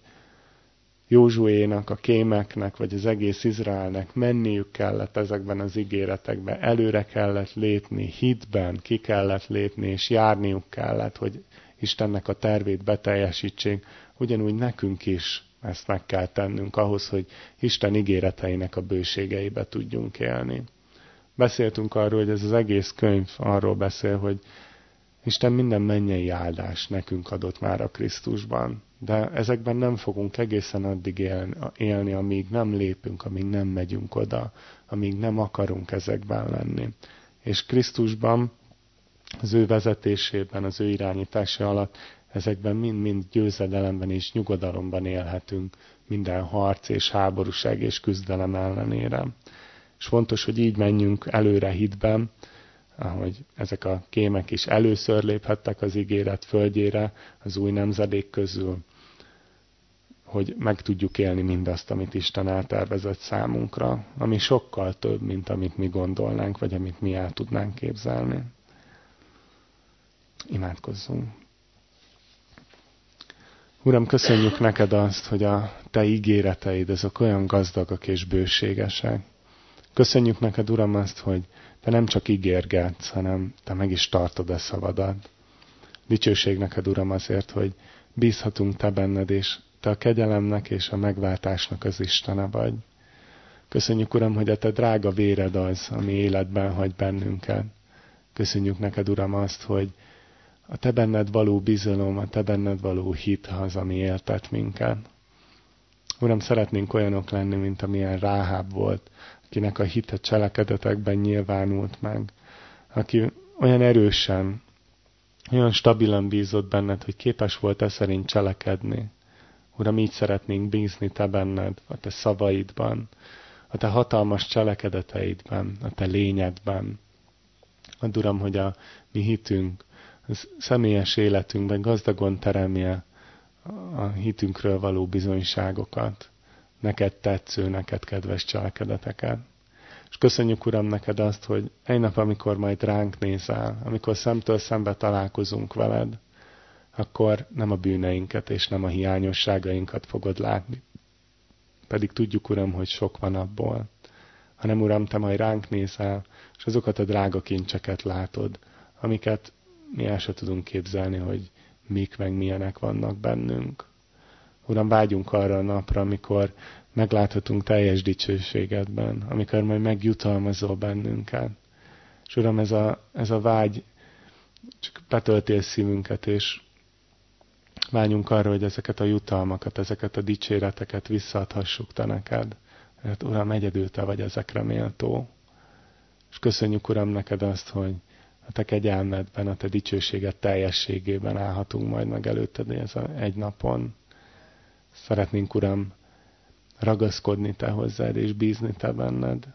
Józsuénak, a kémeknek, vagy az egész Izraelnek menniük kellett ezekben az ígéretekben, előre kellett lépni, hitben ki kellett lépni, és járniuk kellett, hogy Istennek a tervét beteljesítsék, ugyanúgy nekünk is ezt meg kell tennünk ahhoz, hogy Isten ígéreteinek a bőségeibe tudjunk élni. Beszéltünk arról, hogy ez az egész könyv arról beszél, hogy Isten minden mennyei áldás nekünk adott már a Krisztusban, de ezekben nem fogunk egészen addig élni, amíg nem lépünk, amíg nem megyünk oda, amíg nem akarunk ezekben lenni. És Krisztusban, az ő vezetésében, az ő irányítása alatt ezekben mind-mind győzedelemben és nyugodalomban élhetünk minden harc és háborúság és küzdelem ellenére. És fontos, hogy így menjünk előre hitben, ahogy ezek a kémek is először léphettek az ígéret földjére az új nemzedék közül, hogy meg tudjuk élni mindazt, amit Isten eltervezett számunkra, ami sokkal több, mint amit mi gondolnánk, vagy amit mi el tudnánk képzelni. Imádkozzunk! Uram, köszönjük neked azt, hogy a te ígéreteid, azok olyan gazdagak és bőségesek. Köszönjük neked, Uram, azt, hogy te nem csak ígérgetsz, hanem te meg is tartod a szavadat. Dicsőség neked, Uram, azért, hogy bízhatunk te benned, és te a kegyelemnek és a megváltásnak az Istene vagy. Köszönjük, Uram, hogy a te drága véred az, ami életben hagy bennünket. Köszönjük neked, Uram, azt, hogy a te benned való bizalom, a te benned való hit az, ami éltet minket. Uram, szeretnénk olyanok lenni, mint amilyen Ráháb volt, akinek a hite cselekedetekben nyilvánult meg, aki olyan erősen, olyan stabilan bízott benned, hogy képes volt e szerint cselekedni. Uram, így szeretnénk bízni te benned, a te szavaidban, a te hatalmas cselekedeteidben, a te lényedben. Add, Uram, hogy a mi hitünk, az személyes életünkben gazdagon teremje a hitünkről való bizonyságokat, neked tetsző, neked kedves cselekedeteket. És köszönjük, Uram, neked azt, hogy egy nap, amikor majd ránk nézel, amikor szemtől szembe találkozunk veled, akkor nem a bűneinket és nem a hiányosságainkat fogod látni. Pedig tudjuk, Uram, hogy sok van abból. Hanem, Uram, Te majd ránk nézel, és azokat a drága kincseket látod, amiket mi el se tudunk képzelni, hogy mik meg milyenek vannak bennünk. Uram, vágyunk arra a napra, amikor megláthatunk teljes dicsőségedben, amikor majd megjutalmazol bennünket. És Uram, ez a, ez a vágy csak betöltél szívünket, és vágyunk arra, hogy ezeket a jutalmakat, ezeket a dicséreteket visszaadhassuk Te neked. Mert Uram, egyedül Te vagy ezekre méltó. És köszönjük, Uram, neked azt, hogy a Te kegyelmedben, a Te dicsőséged teljességében állhatunk majd meg előtted ez a egy napon. Szeretnénk, Uram, ragaszkodni Te hozzád és bízni Te benned.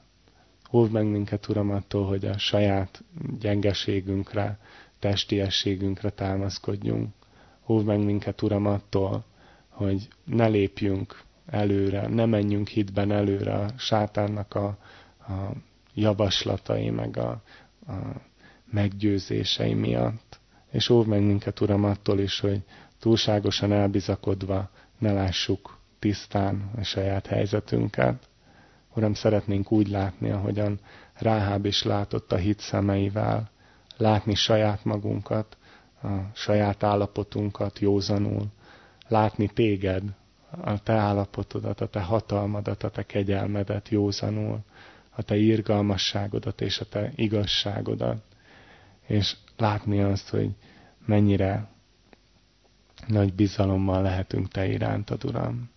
Óvd meg minket, Uram, attól, hogy a saját gyengeségünkre, testiességünkre támaszkodjunk. Óvd meg minket, Uram, attól, hogy ne lépjünk előre, ne menjünk hitben előre a sátánnak a, a javaslatai, meg a, a meggyőzései miatt. És óvd meg minket, Uram, attól is, hogy túlságosan elbizakodva ne lássuk tisztán a saját helyzetünket. Uram, szeretnénk úgy látni, ahogyan Ráháb is látott a hit szemeivel, látni saját magunkat, a saját állapotunkat józanul, látni téged, a te állapotodat, a te hatalmadat, a te kegyelmedet józanul, a te irgalmasságodat és a te igazságodat, és látni azt, hogy mennyire nagy bizalommal lehetünk te irántad, Uram.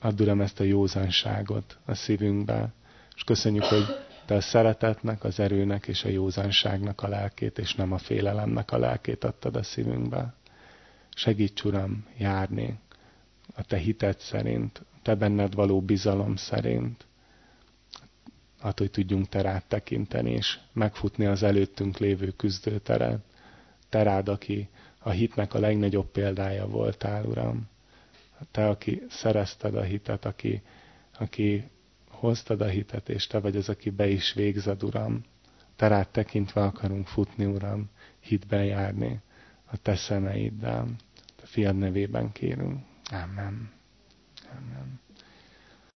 Add, Uram, ezt a józanságot a szívünkbe, és köszönjük, hogy te a szeretetnek, az erőnek és a józanságnak a lelkét, és nem a félelemnek a lelkét adtad a szívünkbe. Segíts, Uram, járni a te hited szerint, te benned való bizalom szerint, attól, hogy tudjunk te rád tekinteni, és megfutni az előttünk lévő küzdőteret. Te rád, aki a hitnek a legnagyobb példája voltál, Uram. Te, aki szerezted a hitet, aki, aki hoztad a hitet, és Te vagy az, aki be is végzed, Uram. Te rád tekintve akarunk futni, Uram, hitben járni a Te szemeiddel. A fiad nevében kérünk. Amen. Amen.